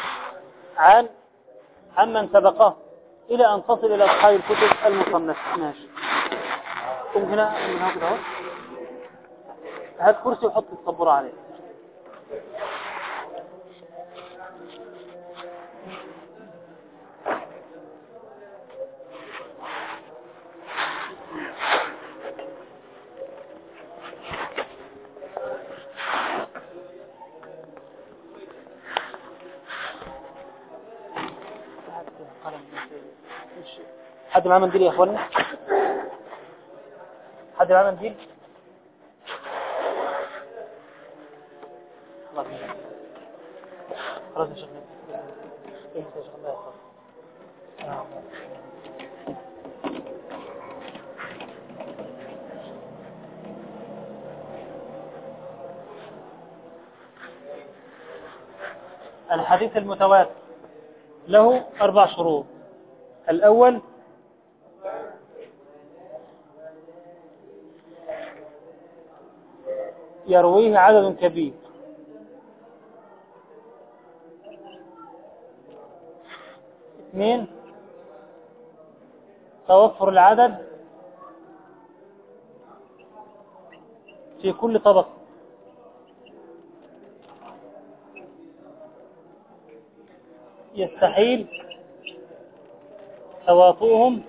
عن عمن سبقه. إلى أن تصل إلى أصحاب الكتب المصنفة ماشي. قم هنا من هكذا هات كرسي وحط الصبورة عليه. حد معاه منديل يا اخوانا حد معاه منديل؟ خلاص شيخ الله. الحديث المتواتر له أربع شروط. الأول يرويه عدد كبير. اثنين. توفر العدد في كل طبق يستحيل تواطؤهم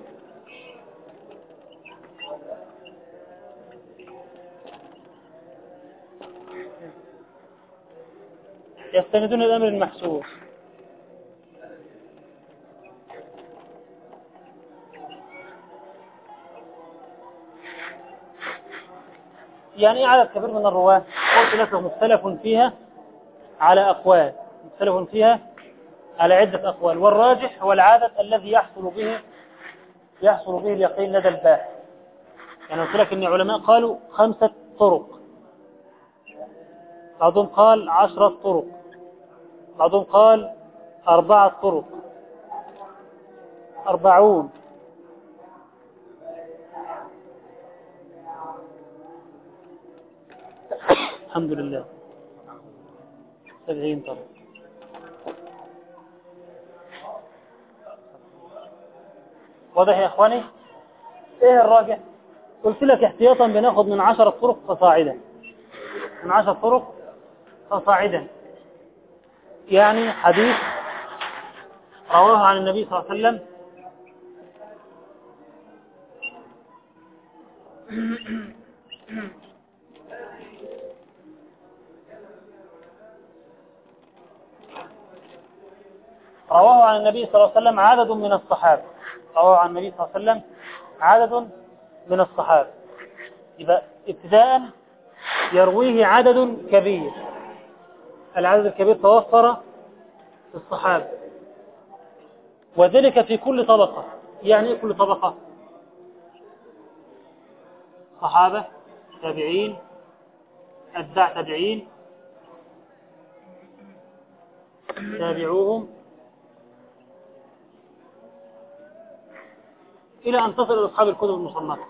يستندون الأمر المحسوس. يعني عدد كبير من الرواة قلت لك مختلف فيها على أقوال مختلف فيها على عدة أقوال والراجح هو العدد الذي يحصل به يحصل به اليقين لدى الباحث. يعني قلت لك إن علماء قالوا خمسة طرق. بعضهم قال عشرة طرق. بعضهم قال أربعة طرق. أربعون. الحمد لله. سبعين طرق. واضح يا إخواني؟ إيه الراجع قلت لك احتياطا بناخد من عشرة طرق فصاعدا من عشرة طرق فصاعدا يعني حديث رواه عن النبي صلى الله عليه وسلم. رواه عن النبي صلى الله عليه وسلم عدد من الصحابة. رواه عن النبي صلى الله عليه وسلم عدد من الصحابة. يبقى ابتداء يرويه عدد كبير. العدد الكبير توفر في الصحابة وذلك في كل طبقة. يعني إيه كل طبقة؟ صحابة تابعين أتباع تابعين تابعوهم إلى أن تصل إلى أصحاب الكتب المصنفة.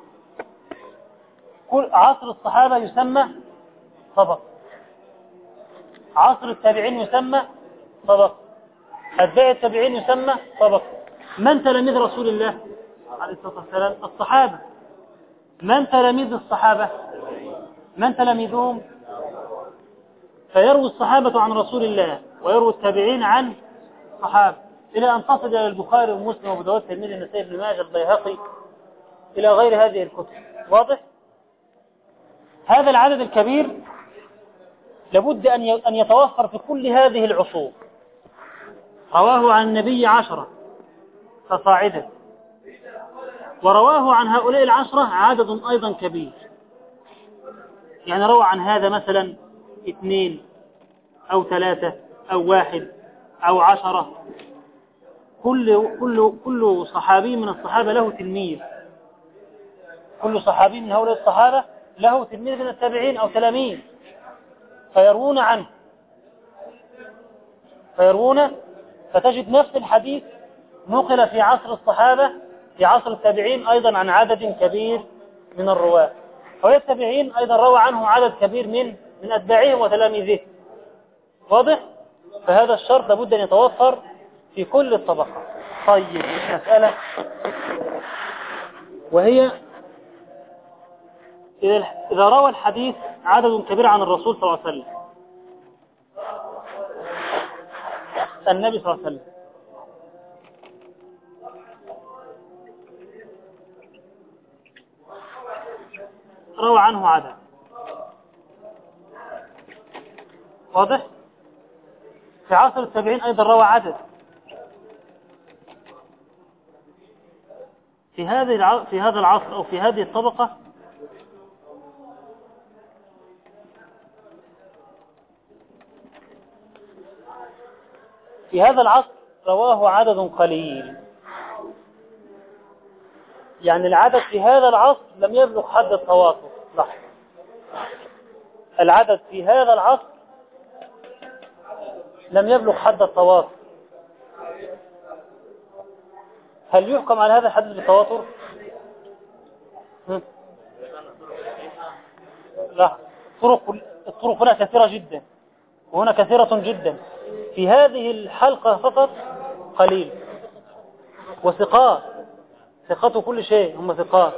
كل عصر الصحابة يسمى طبق. عصر التابعين يسمى طبق. أتباع التابعين يسمى طبق. من تلاميذ رسول الله عليه الصلاة والسلام؟ الصحابة. من تلاميذ الصحابة؟ من تلاميذهم؟ فيروي الصحابة عن رسول الله ويروي التابعين عن صحابة إلى أن تصل إلى البخاري ومسلم وأبو داود الترمذي النسائي بن ماجه البيهقي إلى غير هذه الكتب. واضح؟ هذا العدد الكبير لابد أن يتوفر في كل هذه العصور. رواه عن النبي عشرة فصاعدا ورواه عن هؤلاء العشرة عدد أيضا كبير. يعني روى عن هذا مثلا اثنين أو ثلاثة أو واحد أو عشرة كل كل كل صحابي من الصحابة له تلميذ. كل صحابي من هؤلاء الصحابة له تلميذ من التابعين أو تلاميذ. فيروون عنه. فيروون فتجد نفس الحديث نقل في عصر الصحابة في عصر التابعين أيضا عن عدد كبير من الرواة. هؤلاء التابعين أيضا روى عنه عدد كبير من من أتباعهم وتلاميذه واضح؟ فهذا الشرط لابد أن يتوفر في كل الطبقات. طيب مسألة. وهي إذا روى الحديث عدد كبير عن الرسول صلى الله عليه وسلم. النبي صلى الله عليه وسلم. روى عنه عدد. واضح؟ في عصر التابعين أيضا روى عدد. في هذه في هذا العصر أو في هذه الطبقة؟ في هذا العصر رواه عدد قليل. يعني العدد في هذا العصر لم يبلغ حد التواتر لحظة العدد في هذا العصر لم يبلغ حد التواتر هل يحكم على هذا الحديث بالتواتر؟ لا. طرق الطرق هنا كثيرة جدا. وهنا كثيرة جدا. في هذه الحلقة فقط قليل. وثقات. ثقات كل شيء. هم ثقات.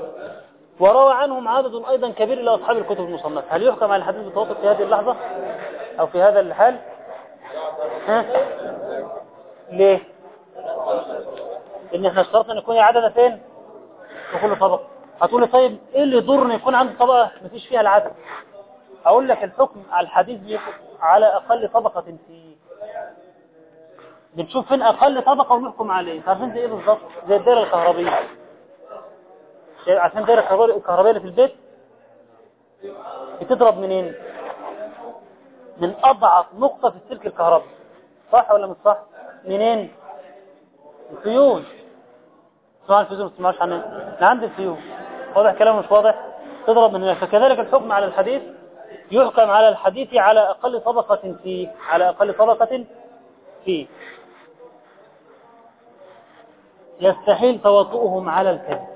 وروى عنهم عدد أيضا كبير إلى أصحاب الكتب المصنفة. هل يحكم على الحديث بالتواتر في هذه اللحظة؟ أو في هذا الحال؟ ها؟ ليه؟ إن إحنا اشترطنا إن يكون عدد فين؟ في كل طبقة. هتقول طيب إيه اللي يضر ان يكون عندي طبقة مفيش فيها العدد؟ أقول لك الحكم على الحديث بيكون على أقل طبقة فيه. بنشوف فين أقل طبقة ونحكم عليه. عارفين زي إيه بالظبط؟ زي الدائرة الكهربية. عشان الدائرة الكهربية الكهربية اللي في البيت؟ بتضرب منين؟ من أضعف نقطة في السلك الكهربي. صح ولا مش صح؟ منين؟ الفيوز اسمعوا الفيوز ما تسمعوش عنها من عند الفيوز واضح كلام مش واضح. تضرب من هناك فكذلك الحكم على الحديث يحكم على الحديث على أقل طبقة فيه على أقل طبقة فيه يستحيل تواطؤهم على الكذب.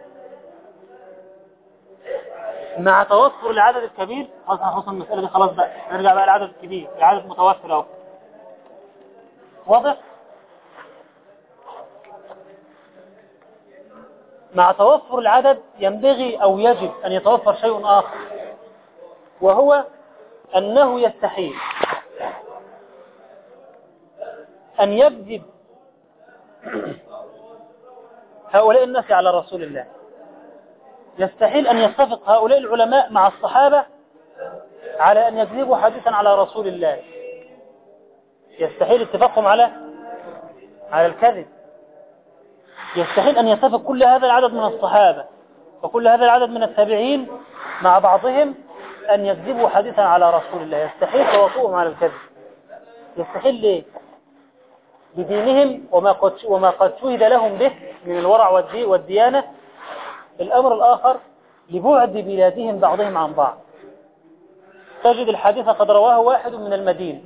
مع توفر العدد الكبير خلاص خلاص المسألة دي خلاص بقى. نرجع بقى للعدد الكبير. العدد متوفر أهو. واضح؟ مع توفر العدد ينبغي أو يجب أن يتوفر شيء آخر وهو أنه يستحيل أن يكذب هؤلاء الناس على رسول الله. يستحيل أن يتفق هؤلاء العلماء مع الصحابة على أن يكذبوا حديثا على رسول الله. يستحيل اتفاقهم على على الكذب. يستحيل أن يتفق كل هذا العدد من الصحابة وكل هذا العدد من التابعين مع بعضهم أن يكذبوا حديثا على رسول الله. يستحيل تواطؤهم على الكذب. يستحيل ليه؟ بدينهم وما قد وما قد شهد لهم به من الورع والدي والديانة. الأمر الآخر لبعد بلادهم بعضهم عن بعض. تجد الحديث قد رواه واحد من المدينة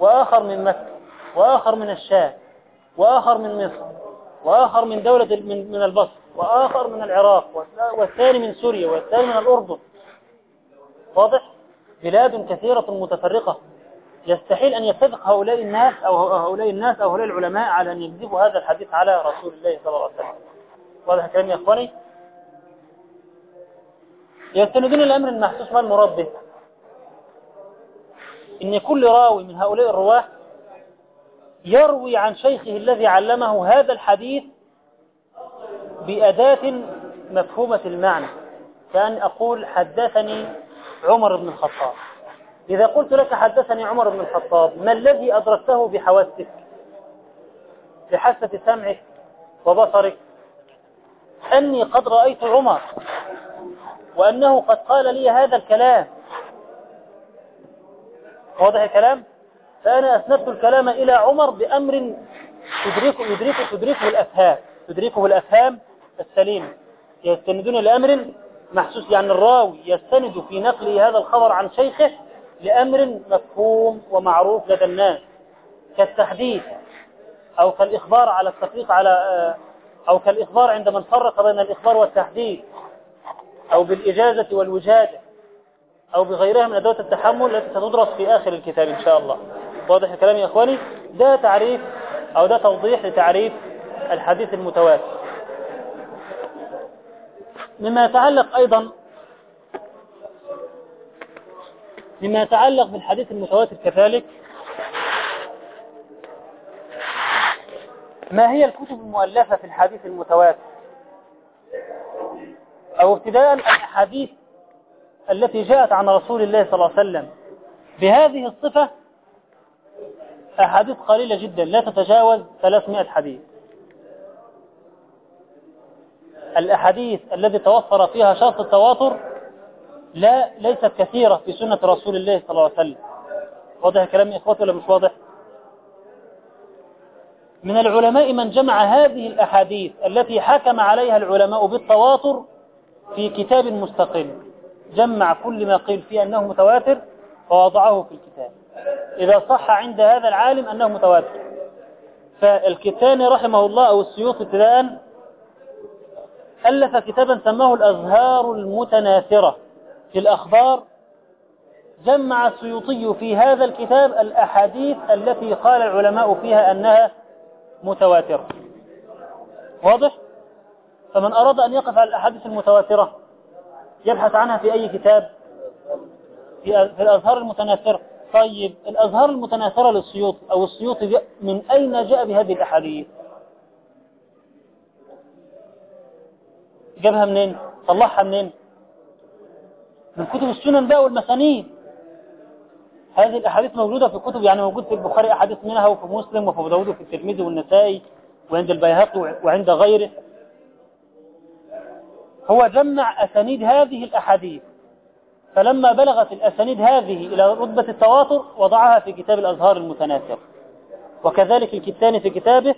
وآخر من مكة وآخر من الشام وآخر من مصر وآخر من دولة من من البصر وآخر من العراق والثاني من سوريا والثاني من الأردن. واضح؟ بلاد كثيرة متفرقة. يستحيل أن يتفق هؤلاء الناس أو هؤلاء الناس أو هؤلاء العلماء على أن يكذبوا هذا الحديث على رسول الله صلى الله عليه وسلم. واضح كلام يا أخواني؟ يستندون الأمر المحسوس ما المراد به إن كل راوي من هؤلاء الرواة يروي عن شيخه الذي علمه هذا الحديث بأداة مفهومة المعنى. كأن أقول حدثني عمر بن الخطاب. إذا قلت لك حدثني عمر بن الخطاب ما الذي أدركته بحواسك؟ بحاسة سمعك وبصرك؟ أني قد رأيت عمر وأنه قد قال لي هذا الكلام. واضح الكلام؟ فأنا أسندت الكلام إلى عمر بأمر تدركه, يدركه, تدركه الأفهام. تدركه الأفهام السليمة يستندون لأمر محسوس يعني الراوي يستند في نقله هذا الخبر عن شيخه لأمر مفهوم ومعروف لدى الناس. كالتحديث أو كالإخبار على التفريق على أو كالإخبار عند من فرق بين الإخبار والتحديث. أو بالإجازة والوجادة. أو بغيرها من أدوات التحمل التي ستدرس في آخر الكتاب إن شاء الله. واضح الكلام يا أخواني؟ ده تعريف أو ده توضيح لتعريف الحديث المتواتر. مما يتعلق أيضا مما يتعلق بالحديث المتواتر كذلك ما هي الكتب المؤلفة في الحديث المتواتر؟ أو ابتداء الأحاديث التي جاءت عن رسول الله صلى الله عليه وسلم. بهذه الصفة أحاديث قليلة جدا لا تتجاوز 300 حديث. الأحاديث الذي توفر فيها شرط التواتر لا ليست كثيرة في سنة رسول الله صلى الله عليه وسلم. واضح كلام إخواتي ولا مش واضح؟ من العلماء من جمع هذه الأحاديث التي حكم عليها العلماء بالتواتر في كتاب مستقل. جمع كل ما قيل فيه أنه متواتر ووضعه في الكتاب. إذا صح عند هذا العالم أنه متواتر. فالكتاني رحمه الله أو السيوط ابتداء ألف كتابا سماه الأزهار المتناثرة. في الأخبار جمع السيوطي في هذا الكتاب الأحاديث التي قال العلماء فيها أنها متواترة. واضح؟ فمن أراد أن يقف على الأحاديث المتواترة يبحث عنها في أي كتاب؟ في الأزهار المتناثرة. طيب الأزهار المتناثرة للسيوط أو السيوط من أين جاء بهذه الأحاديث؟ جابها منين؟ طلعها منين؟ من كتب السنن بقى والمسانيد. هذه الأحاديث موجودة في كتب يعني موجود في البخاري أحاديث منها وفي مسلم وفي داود وفي الترمذي والنسائي وعند البيهقي وعند غيره. هو جمع أسانيد هذه الأحاديث. فلما بلغت الأسانيد هذه إلى رتبة التواتر وضعها في كتاب الأزهار المتناثر. وكذلك الكتاني في كتابه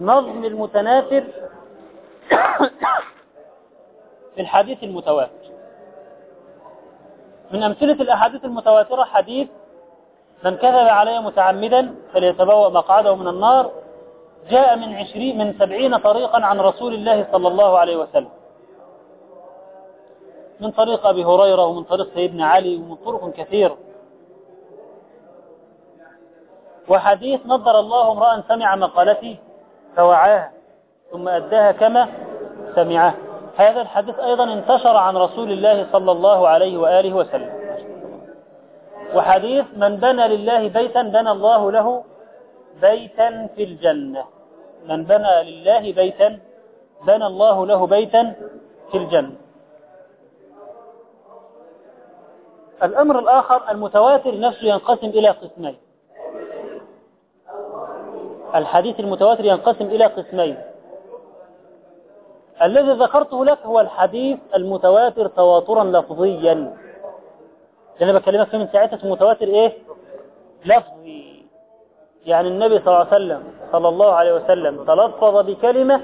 نظم المتناثر في الحديث المتواتر. من أمثلة الأحاديث المتواترة حديث من كذب علي متعمدا فليتبوأ مقعده من النار جاء من عشرين من سبعين طريقا عن رسول الله صلى الله عليه وسلم. من طريق أبي هريرة ومن طريق سيدنا علي ومن طرق كثيرة وحديث نظر الله امرأ سمع مقالتي فوعاها ثم أداها كما سمعها هذا الحديث أيضا انتشر عن رسول الله صلى الله عليه وآله وسلم. وحديث من بنى لله بيتا بنى الله له بيتا في الجنة. من بنى لله بيتا بنى الله له بيتا في الجنة. الأمر الآخر المتواتر نفسه ينقسم إلى قسمين. الحديث المتواتر ينقسم إلى قسمين. الذي ذكرته لك هو الحديث المتواتر تواترا لفظيا. اللي أنا بكلمك فيه من ساعتها المتواتر إيه؟ لفظي. يعني النبي صلى الله عليه وسلم صلى الله عليه وسلم تلفظ بكلمة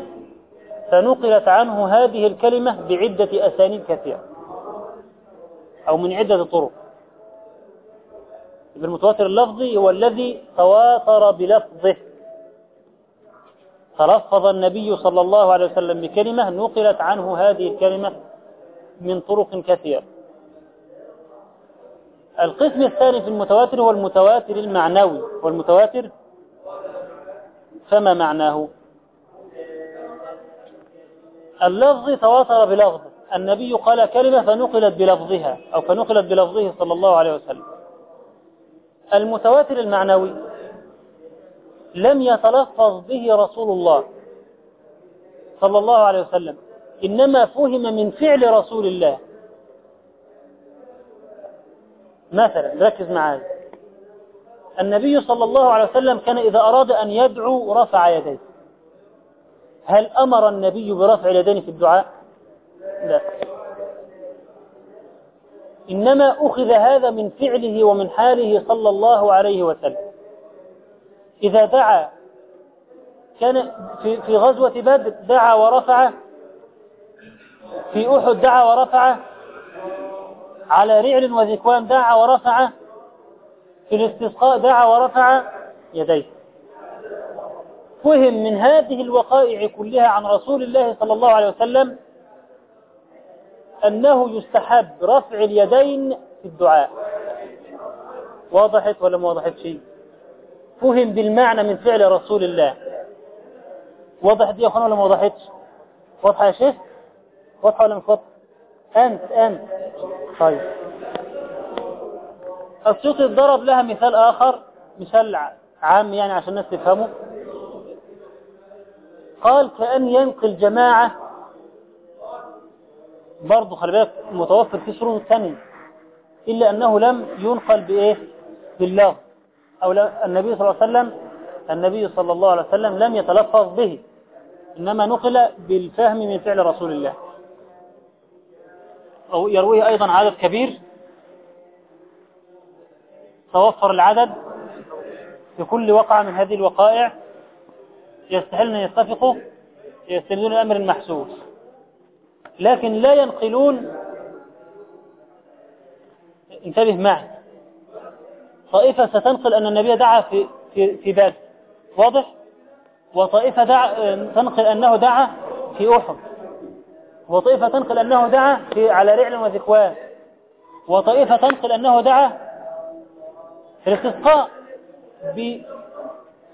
فنقلت عنه هذه الكلمة بعدة أسانيد كثيرة. أو من عدة طرق. المتواتر اللفظي هو الذي تواتر بلفظه. تلفظ النبي صلى الله عليه وسلم بكلمة نقلت عنه هذه الكلمة من طرق كثيرة. القسم الثاني في المتواتر هو المتواتر المعنوي. والمتواتر فما معناه؟ اللفظ تواتر بلفظ النبي قال كلمة فنقلت بلفظها أو فنقلت بلفظه صلى الله عليه وسلم. المتواتر المعنوي لم يتلفظ به رسول الله صلى الله عليه وسلم إنما فهم من فعل رسول الله. مثلا ركز معايا. النبي صلى الله عليه وسلم كان إذا أراد أن يدعو رفع يديه. هل أمر النبي برفع اليدين في الدعاء؟ لا. إنما أخذ هذا من فعله ومن حاله صلى الله عليه وسلم. إذا دعا كان في في غزوة بدر دعا ورفع في أحد دعا ورفع على رعل وذكوان دعا ورفع في الاستسقاء دعا ورفع يديه. فهم من هذه الوقائع كلها عن رسول الله صلى الله عليه وسلم أنه يستحب رفع اليدين في الدعاء. واضحت ولا ما وضحت شيء فهم بالمعنى من فعل رسول الله. وضحت دي يا اخوانا ولا ما وضحتش واضحة يا شيخ؟ واضحة ولا مش واضحة؟ أنت أنت. طيب. السيوطي ضرب لها مثال آخر مثال عام يعني عشان الناس تفهمه. قال كأن ينقل جماعة برضه خلي بالك متوفر في شروط ثانية إلا أنه لم ينقل بإيه؟ باللفظ أو النبي صلى الله عليه وسلم النبي صلى الله عليه وسلم لم يتلفظ به إنما نقل بالفهم من فعل رسول الله. أو يرويه أيضا عدد كبير. توفر العدد في كل وقعة من هذه الوقائع يستحل أن يتفقوا يستندون الأمر المحسوس. لكن لا ينقلون. انتبه معي. طائفة ستنقل أن النبي دعا في في في بدر واضح؟ وطائفة دعا تنقل أنه دعا في أحد. وطائفة تنقل أنه دعا في على رعل وذكوان. وطائفة تنقل أنه دعا في الاستسقاء.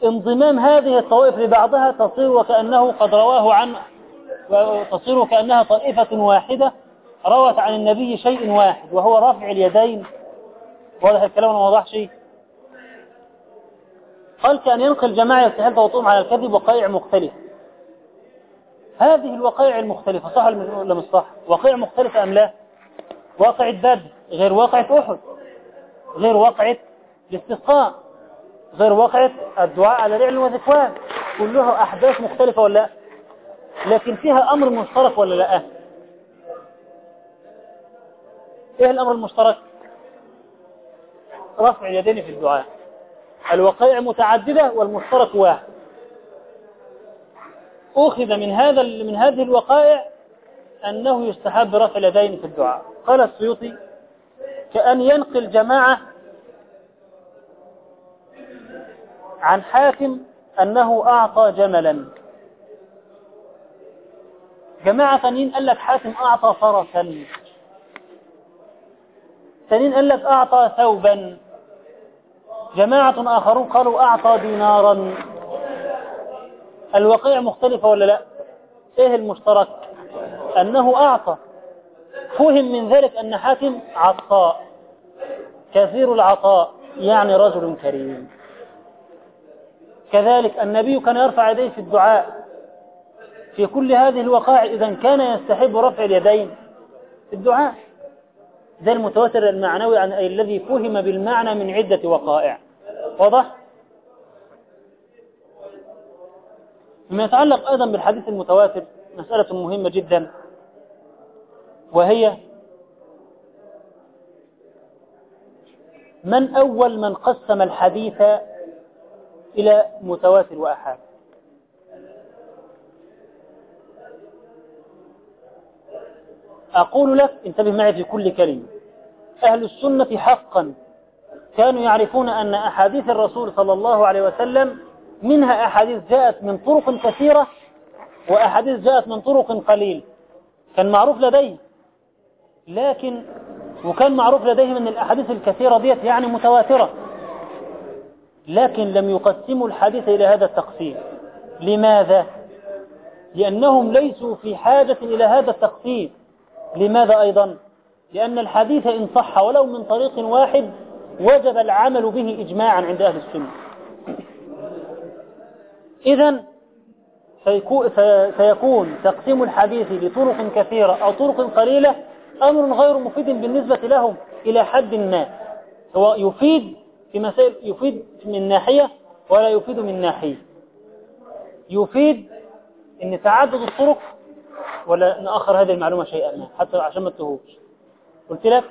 بانضمام هذه الطوائف لبعضها تصير وكأنه قد رواه عن تصير كأنها طائفة واحدة روت عن النبي شيء واحد وهو رفع اليدين. واضح الكلام ولا ما وضحش؟ قال كأن ينقل جماعة يستحل توطئهم على الكذب وقائع مختلفة هذه الوقائع المختلفة صح ولا مش صح؟ وقائع مختلفة أم لا؟ واقعة بدر غير واقعة أحد غير واقعة الاستسقاء غير واقعة الدعاء على رعل وذكوان. كلها أحداث مختلفة ولا؟ لا لكن فيها أمر مشترك ولا لا؟ إيه الأمر المشترك رفع اليدين في الدعاء. الوقائع متعددة والمشترك واحد. أخذ من هذا من هذه الوقائع أنه يستحب رفع اليدين في الدعاء. قال السيوطي كأن ينقل جماعة عن حاكم أنه أعطى جملا. جماعة ثانيين قال لك حاكم أعطى فرسا. ثانيين قال لك أعطى ثوبا. جماعة آخرون قالوا أعطى دينارا. الوقيع مختلفة ولا لا؟ إيه المشترك؟ أنه أعطى. فهم من ذلك أن حاتم عطاء. كثير العطاء يعني رجل كريم. كذلك النبي كان يرفع يديه في الدعاء. في كل هذه الوقائع إذا كان يستحب رفع اليدين في الدعاء. ده المتواتر المعنوي عن أي الذي فهم بالمعنى من عدة وقائع. واضح؟ فيما يتعلق أيضا بالحديث المتواتر مسألة مهمة جدا وهي من أول من قسم الحديث إلى متواتر وأحاد؟ أقول لك انتبه معي في كل كلمة. أهل السنة حقا. كانوا يعرفون أن أحاديث الرسول صلى الله عليه وسلم منها أحاديث جاءت من طرق كثيرة وأحاديث جاءت من طرق قليل. كان معروف لديه. لكن وكان معروف لديهم أن الأحاديث الكثيرة ديت يعني متواترة. لكن لم يقسموا الحديث إلى هذا التقسيم. لماذا؟ لأنهم ليسوا في حاجة إلى هذا التقسيم. لماذا أيضا؟ لأن الحديث إن صح ولو من طريق واحد وجب العمل به إجماعا عند أهل السنة. إذا سيكون تقسيم الحديث لطرق كثيرة أو طرق قليلة أمر غير مفيد بالنسبة لهم إلى حد ما. هو يفيد في مسائل يفيد من ناحية ولا يفيد من ناحية. يفيد إن تعدد الطرق ولا نأخر هذه المعلومة شيئا ما حتى عشان ما تهوش قلت لك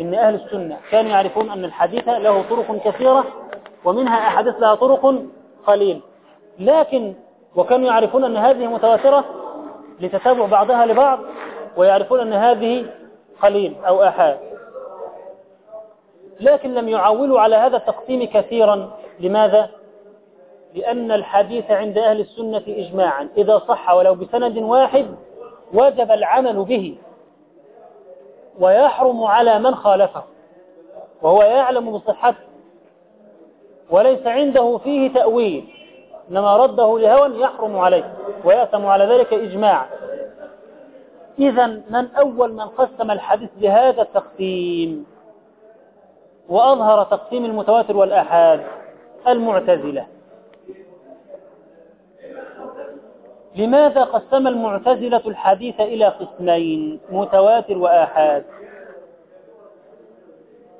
إن أهل السنة كانوا يعرفون أن الحديث له طرق كثيرة ومنها احاديث لها طرق قليل. لكن وكانوا يعرفون أن هذه متواترة لتتابع بعضها لبعض ويعرفون أن هذه قليل أو أحاد. لكن لم يعولوا على هذا التقسيم كثيرا. لماذا؟ لأن الحديث عند أهل السنة إجماعا. إذا صح ولو بسند واحد وجب العمل به. ويحرم على من خالفه. وهو يعلم بصحته. وليس عنده فيه تأويل. إنما رده لهوى يحرم عليه. ويأثم على ذلك إجماعا. إذا من أول من قسم الحديث بهذا التقسيم؟ وأظهر تقسيم المتواتر والآحاد. المعتزلة. لماذا قسم المعتزلة الحديث إلى قسمين متواتر وآحاد؟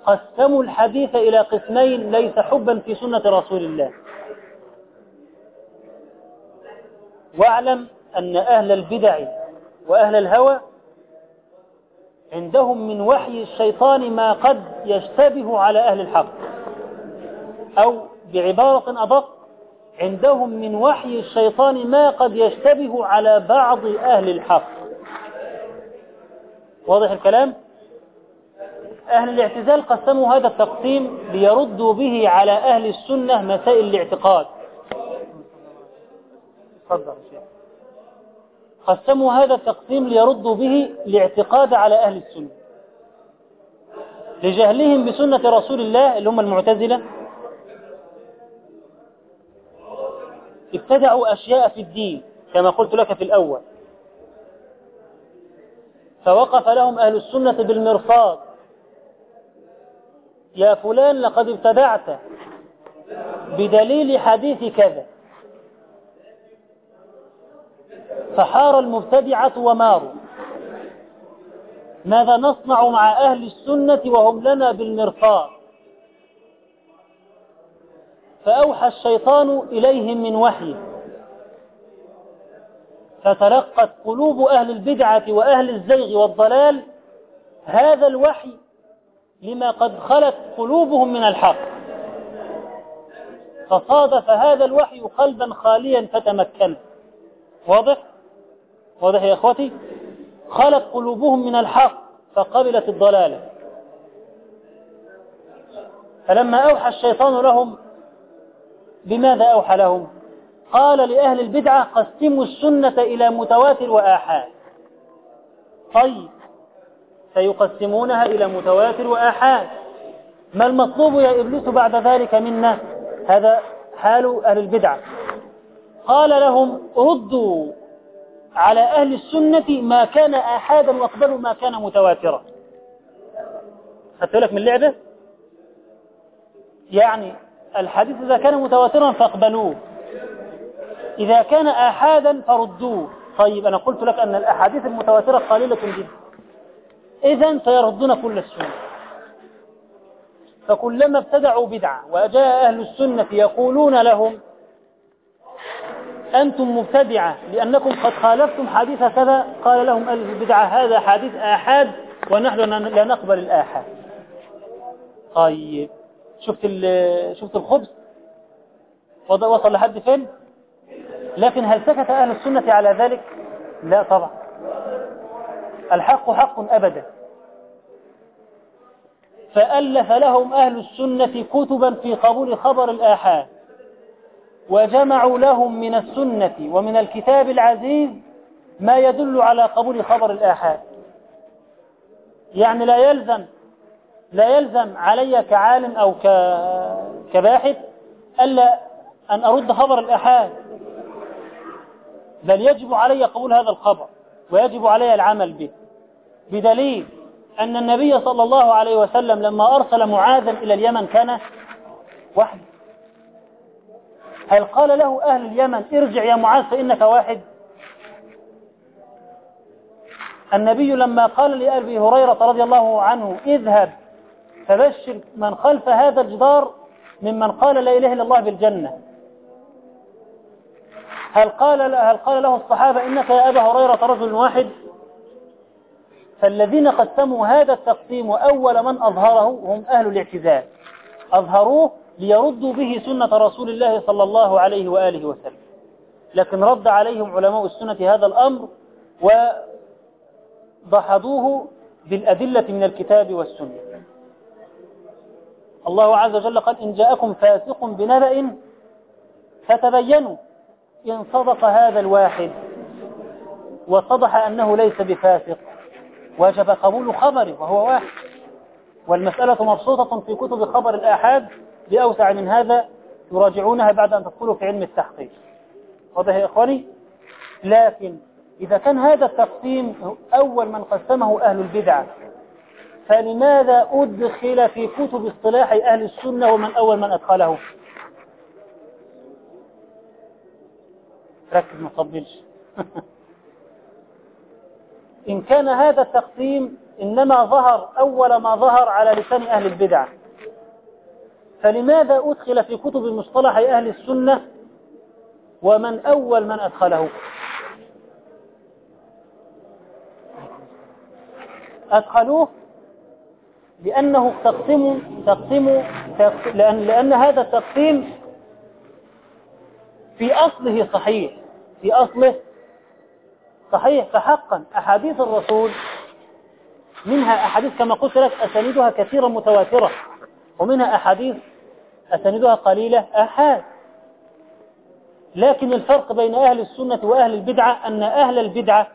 قسموا الحديث إلى قسمين ليس حبا في سنة رسول الله. واعلم أن أهل البدع وأهل الهوى عندهم من وحي الشيطان ما قد يشتبه على أهل الحق أو بعبارة أدق عندهم من وحي الشيطان ما قد يشتبه على بعض أهل الحق. واضح الكلام؟ أهل الاعتزال قسموا هذا التقسيم ليردوا به على أهل السنة مسائل الاعتقاد. قسموا هذا التقسيم ليردوا به الاعتقاد على أهل السنة. لجهلهم بسنة رسول الله اللي هم المعتزلة ابتدعوا أشياء في الدين كما قلت لك في الأول. فوقف لهم أهل السنة بالمرصاد. يا فلان لقد ابتدعت بدليل حديث كذا. فحار المبتدعة وماروا. ماذا نصنع مع أهل السنة وهم لنا بالمرصاد؟ فأوحى الشيطان إليهم من وحي. فتلقت قلوب أهل البدعة وأهل الزيغ والضلال هذا الوحي لما قد خلت قلوبهم من الحق. فصادف هذا الوحي قلبا خاليا فتمكن. واضح؟ واضح يا إخوتي؟ خلت قلوبهم من الحق فقبلت الضلالة فلما أوحى الشيطان لهم بماذا أوحى لهم؟ قال لأهل البدعة قسموا السنة إلى متواتر وآحاد. طيب سيقسمونها إلى متواتر وآحاد. ما المطلوب يا إبليس بعد ذلك منا؟ هذا حال أهل البدعة. قال لهم ردوا على أهل السنة ما كان آحادا واقبلوا ما كان متواترا. خدت لك من اللعبة؟ يعني الحديث إذا كان متواترا فاقبلوه. إذا كان آحادا فردوه. طيب أنا قلت لك أن الأحاديث المتواترة قليلة جدا. إذا سيردون كل السنة. فكلما ابتدعوا بدعة وجاء أهل السنة يقولون لهم أنتم مبتدعة لأنكم قد خالفتم حديث كذا. قال لهم أهل البدعة هذا حديث آحاد ونحن لا نقبل الآحاد. طيب. شفت شفت الخبز؟ وصل لحد فين؟ لكن هل سكت أهل السنة على ذلك؟ لا طبعا. الحق حق أبدا. فألف لهم أهل السنة كتبا في قبول خبر الآحاد. وجمعوا لهم من السنة ومن الكتاب العزيز ما يدل على قبول خبر الآحاد. يعني لا يلزم لا يلزم علي كعالم أو كباحث ألا أن أرد خبر الآحاد. بل يجب علي قبول هذا الخبر ويجب علي العمل به. بدليل أن النبي صلى الله عليه وسلم لما أرسل معاذا إلى اليمن كان وحده هل قال له أهل اليمن ارجع يا معاذ فإنك واحد؟ النبي لما قال لأبي هريرة رضي الله عنه اذهب فبشر من خلف هذا الجدار ممن قال لا إله إلا الله بالجنة. هل قال هل قال له الصحابة إنك يا أبا هريرة رجل واحد؟ فالذين قسموا هذا التقسيم وأول من أظهره هم أهل الاعتزال. أظهروه ليردوا به سنة رسول الله صلى الله عليه وآله وسلم. لكن رد عليهم علماء السنة هذا الأمر وضحضوه بالأدلة من الكتاب والسنة. الله عز وجل قال إن جاءكم فاسق بنبأ فتبينوا إن صدق هذا الواحد وصدح أنه ليس بفاسق وجب قبول خبره وهو واحد والمسألة مبسوطة في كتب خبر الآحاد بأوسع من هذا يراجعونها بعد أن تدخلوا في علم التحقيق. واضح يا إخواني؟ لكن إذا كان هذا التقسيم أول من قسمه أهل البدعة فلماذا أدخل في كتب اصطلاح أهل السنة ومن أول من أدخله؟ ركز ما تطبلش. إن كان هذا التقسيم إنما ظهر أول ما ظهر على لسان أهل البدع. فلماذا أدخل في كتب المصطلح أهل السنة ومن أول من أدخله؟ أدخلوه لأنه تقسم تقسم لأن, لأن هذا التقسيم في أصله صحيح في أصله صحيح. فحقا أحاديث الرسول منها أحاديث كما قلت لك أسانيدها كثيرة متواترة ومنها أحاديث أسانيدها قليلة أحاد. لكن الفرق بين أهل السنة وأهل البدعة أن أهل البدعة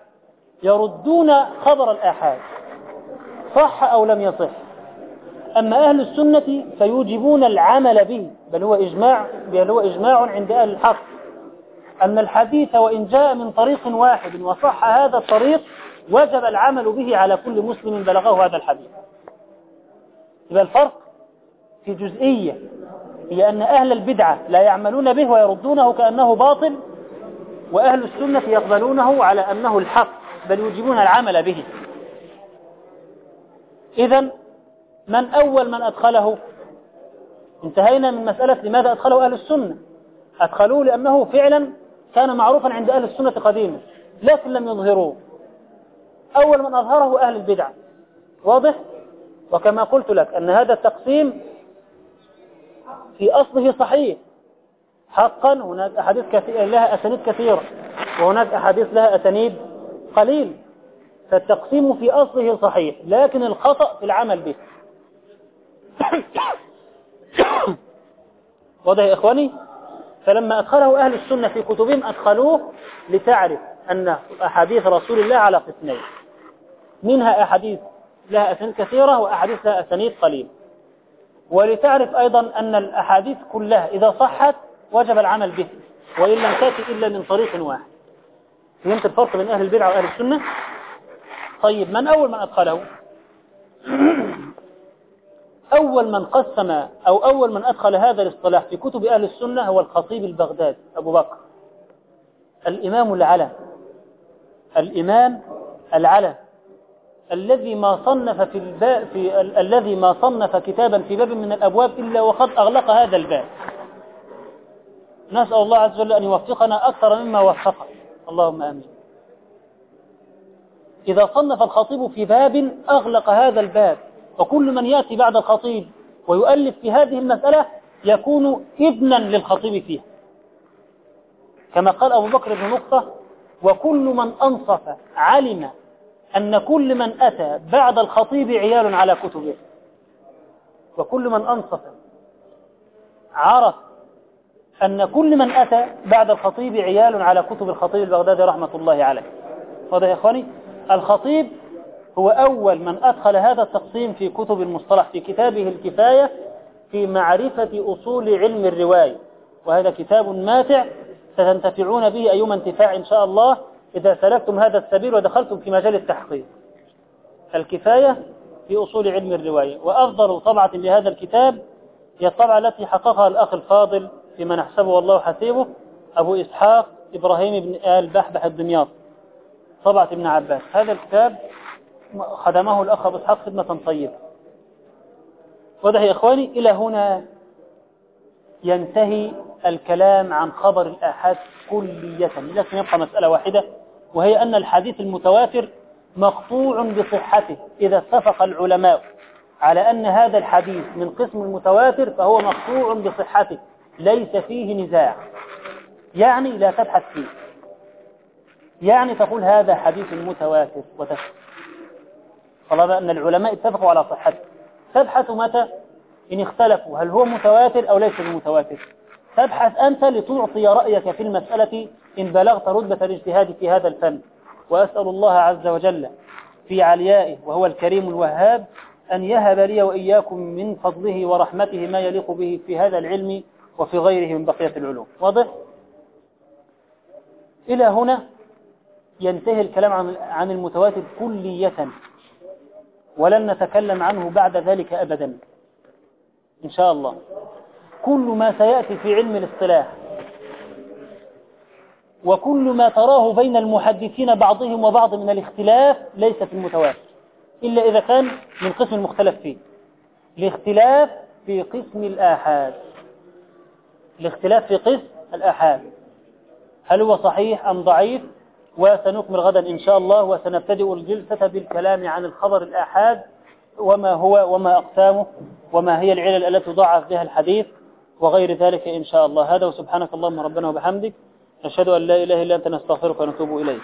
يردون خبر الآحاد صح أو لم يصح؟ أما أهل السنة فيوجبون العمل به بل هو إجماع بل هو إجماع عند أهل الحق. أن الحديث وإن جاء من طريق واحد وصح هذا الطريق وجب العمل به على كل مسلم بلغه هذا الحديث. يبقى الفرق في جزئية هي أن أهل البدعة لا يعملون به ويردونه كأنه باطل وأهل السنة يقبلونه على أنه الحق بل يوجبون العمل به. إذا من أول من أدخله؟ انتهينا من مسألة لماذا أدخله أهل السنة. أدخلوه لأنه فعلا كان معروفا عند أهل السنة قديما. لكن لم يظهروه. أول من أظهره أهل البدع. واضح؟ وكما قلت لك أن هذا التقسيم في أصله صحيح. حقا هناك أحاديث كثيرة لها أسانيد كثيرة. وهناك أحاديث لها أسانيد قليل. فالتقسيم في أصله صحيح. لكن الخطأ في العمل به. واضح يا إخواني؟ فلما أدخله أهل السنة في كتبهم أدخلوه لتعرف أن أحاديث رسول الله على قسمين. منها أحاديث لها أسانيد كثيرة وأحاديث لها أسانيد قليل. ولتعرف أيضا أن الأحاديث كلها إذا صحت وجب العمل به وإن لم تأتي إلا من طريق واحد. فهمت الفرق بين أهل البدع وأهل السنة؟ طيب من أول من أدخله؟ أول من قسم أو أول من أدخل هذا الاصطلاح في كتب أهل السنة هو الخطيب البغدادي أبو بكر. الإمام العلم. الإمام العلم. الذي ما صنف في الباب في ال الذي ما صنف كتابا في باب من الأبواب إلا وقد أغلق هذا الباب. نسأل الله عز وجل أن يوفقنا أكثر مما وفقه. اللهم آمين. إذا صنف الخطيب في باب أغلق هذا الباب. وكل من يأتي بعد الخطيب ويؤلف في هذه المسألة يكون ابنا للخطيب فيها. كما قال أبو بكر بن نقطة وكل من أنصف علم أن كل من أتى بعد الخطيب عيال على كتبه. وكل من أنصف عرف أن كل من أتى بعد الخطيب عيال على كتب الخطيب البغدادي رحمة الله عليه. واضح يا إخواني؟ الخطيب هو أول من أدخل هذا التقسيم في كتب المصطلح في كتابه الكفاية في معرفة أصول علم الرواية. وهذا كتاب ماتع ستنتفعون به أيما انتفاع إن شاء الله إذا سلكتم هذا السبيل ودخلتم في مجال التحقيق. الكفاية في أصول علم الرواية. وأفضل طبعة لهذا الكتاب هي الطبعة التي حققها الأخ الفاضل فيما نحسبه والله حسيبه أبو إسحاق إبراهيم بن آل بحبح الدمياط. طبعة ابن عباس. هذا الكتاب خدمه الأخ أبو إسحاق خدمة طيبة. واضح يا إخواني إلى هنا ينتهي الكلام عن خبر الآحاد كلية. لكن يبقى مسألة واحدة وهي أن الحديث المتواتر مقطوع بصحته إذا اتفق العلماء على أن هذا الحديث من قسم المتواتر فهو مقطوع بصحته ليس فيه نزاع. يعني لا تبحث فيه. يعني تقول هذا حديث متواتر وتسكت طالما أن العلماء اتفقوا على صحته. تبحث متى؟ إن اختلفوا. هل هو متواتر أو ليس بمتواتر؟ تبحث أنت لتعطي رأيك في المسألة إن بلغت رتبة الاجتهاد في هذا الفن. وأسأل الله عز وجل في عليائه وهو الكريم الوهاب أن يهب لي وإياكم من فضله ورحمته ما يليق به في هذا العلم وفي غيره من بقية العلوم. واضح؟ إلى هنا ينتهي الكلام عن عن المتواتر كلية. ولن نتكلم عنه بعد ذلك أبدا. إن شاء الله. كل ما سيأتي في علم الاصطلاح. وكل ما تراه بين المحدثين بعضهم وبعض من الاختلاف ليس في المتواتر. إلا إذا كان من قسم المختلف فيه الاختلاف في قسم الآحاد. الاختلاف في قسم الآحاد. هل هو صحيح أم ضعيف؟ وسنكمل غدا إن شاء الله وسنبتدئ الجلسة بالكلام عن الخبر الآحاد وما هو وما أقسامه وما هي العلل التي ضعف بها الحديث وغير ذلك إن شاء الله. هذا وسبحانك اللهم ربنا وبحمدك. نشهد أن لا إله إلا أنت نستغفرك ونتوب إليك.